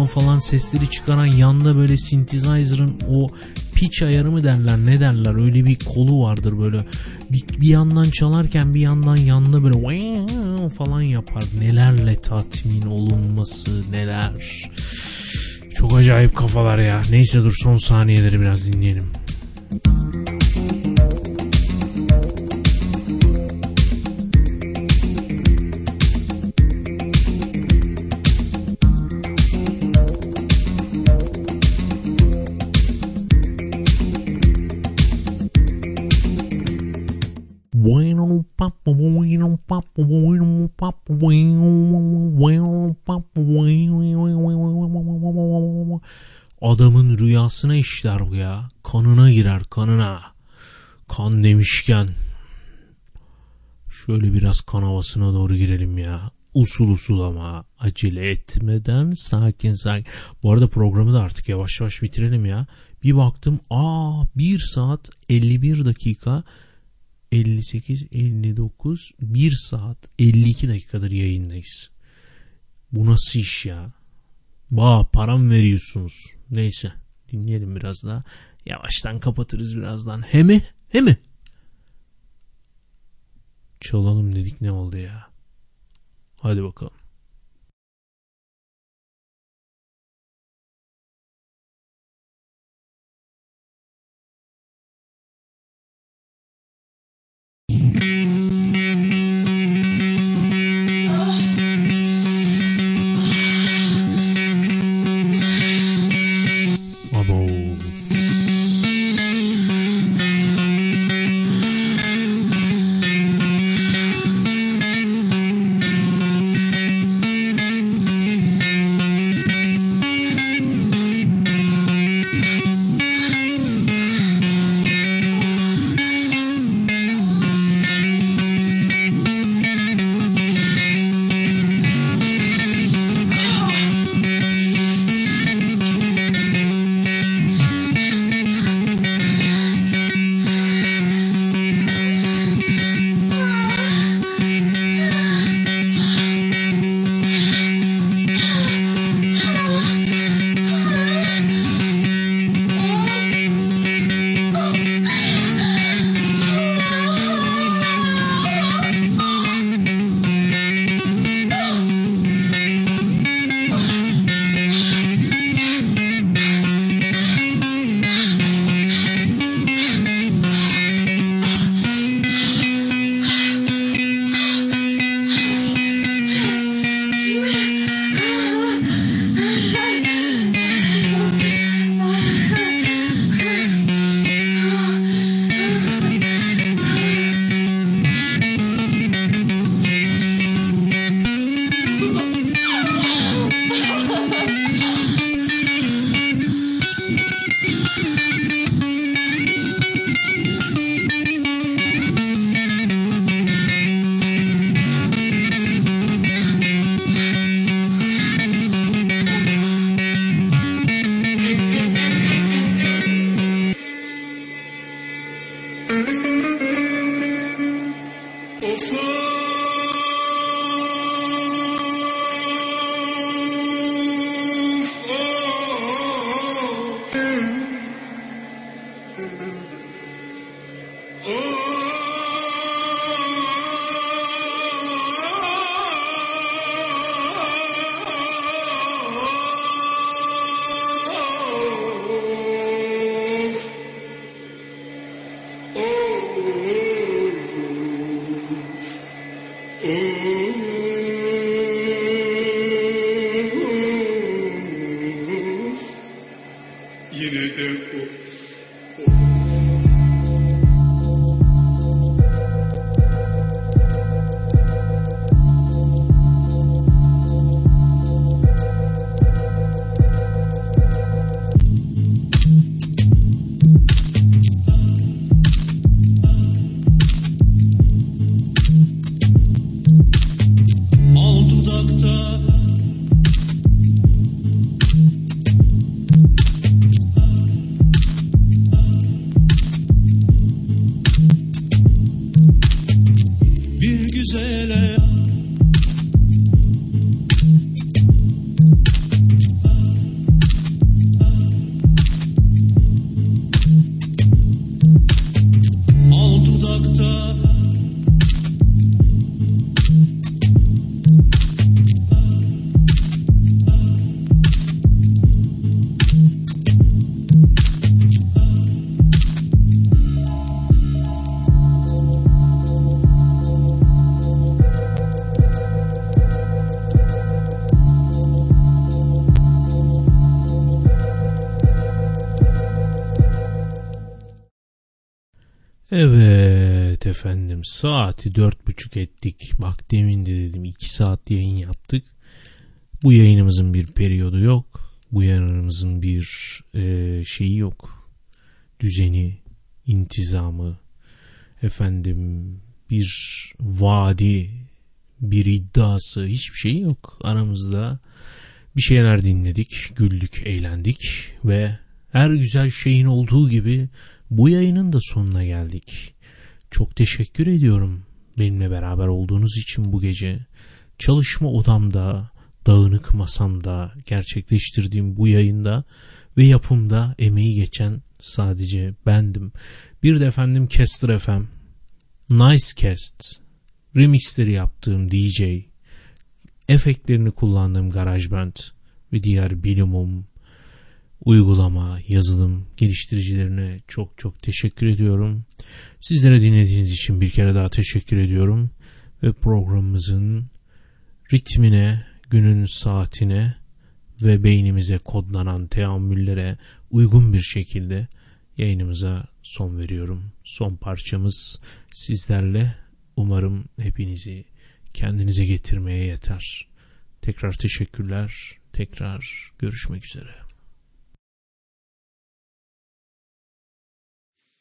falan sesleri çıkaran yanda böyle synthesizer'ın o pitch ayarı mı derler ne derler? Öyle bir kolu vardır böyle. Bir, bir yandan çalarken bir yandan yanında böyle falan yapar. Nelerle tatmin olunması neler? Çok acayip kafalar ya. Neyse dur son saniyeleri biraz dinleyelim. Adamın rüyasına işler bu ya. Kanına girer kanına. Kan demişken. Şöyle biraz kan havasına doğru girelim ya. Usul usul ama acele etmeden sakin sakin. Bu arada programı da artık yavaş yavaş bitirelim ya. Bir baktım aa 1 saat 51 dakika 58, 59, 1 saat 52 dakikadır yayındayız. Bu nasıl iş ya? Ba param veriyorsunuz. Neyse dinleyelim biraz daha. Yavaştan kapatırız birazdan. He mi? He mi? Çalalım dedik ne oldu ya? Hadi bakalım. Mm-hmm. Efendim saati dört buçuk ettik. Bak demin de dedim iki saat yayın yaptık. Bu yayınımızın bir periyodu yok. Bu yayınımızın bir e, şeyi yok. Düzeni, intizamı, efendim bir vaadi, bir iddiası hiçbir şey yok. Aramızda bir şeyler dinledik, güldük, eğlendik ve her güzel şeyin olduğu gibi bu yayının da sonuna geldik. Çok teşekkür ediyorum benimle beraber olduğunuz için bu gece. Çalışma odamda, dağınık masamda gerçekleştirdiğim bu yayında ve yapımda emeği geçen sadece bendim. Bir de efendim Kester FM, Nice Cast, remixleri yaptığım DJ, efektlerini kullandığım GarageBand ve diğer bilimum, uygulama, yazılım geliştiricilerine çok çok teşekkür ediyorum. Sizlere dinlediğiniz için bir kere daha teşekkür ediyorum. Ve programımızın ritmine, günün saatine ve beynimize kodlanan teamüllere uygun bir şekilde yayınımıza son veriyorum. Son parçamız sizlerle umarım hepinizi kendinize getirmeye yeter. Tekrar teşekkürler. Tekrar görüşmek üzere.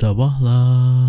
sabahlar.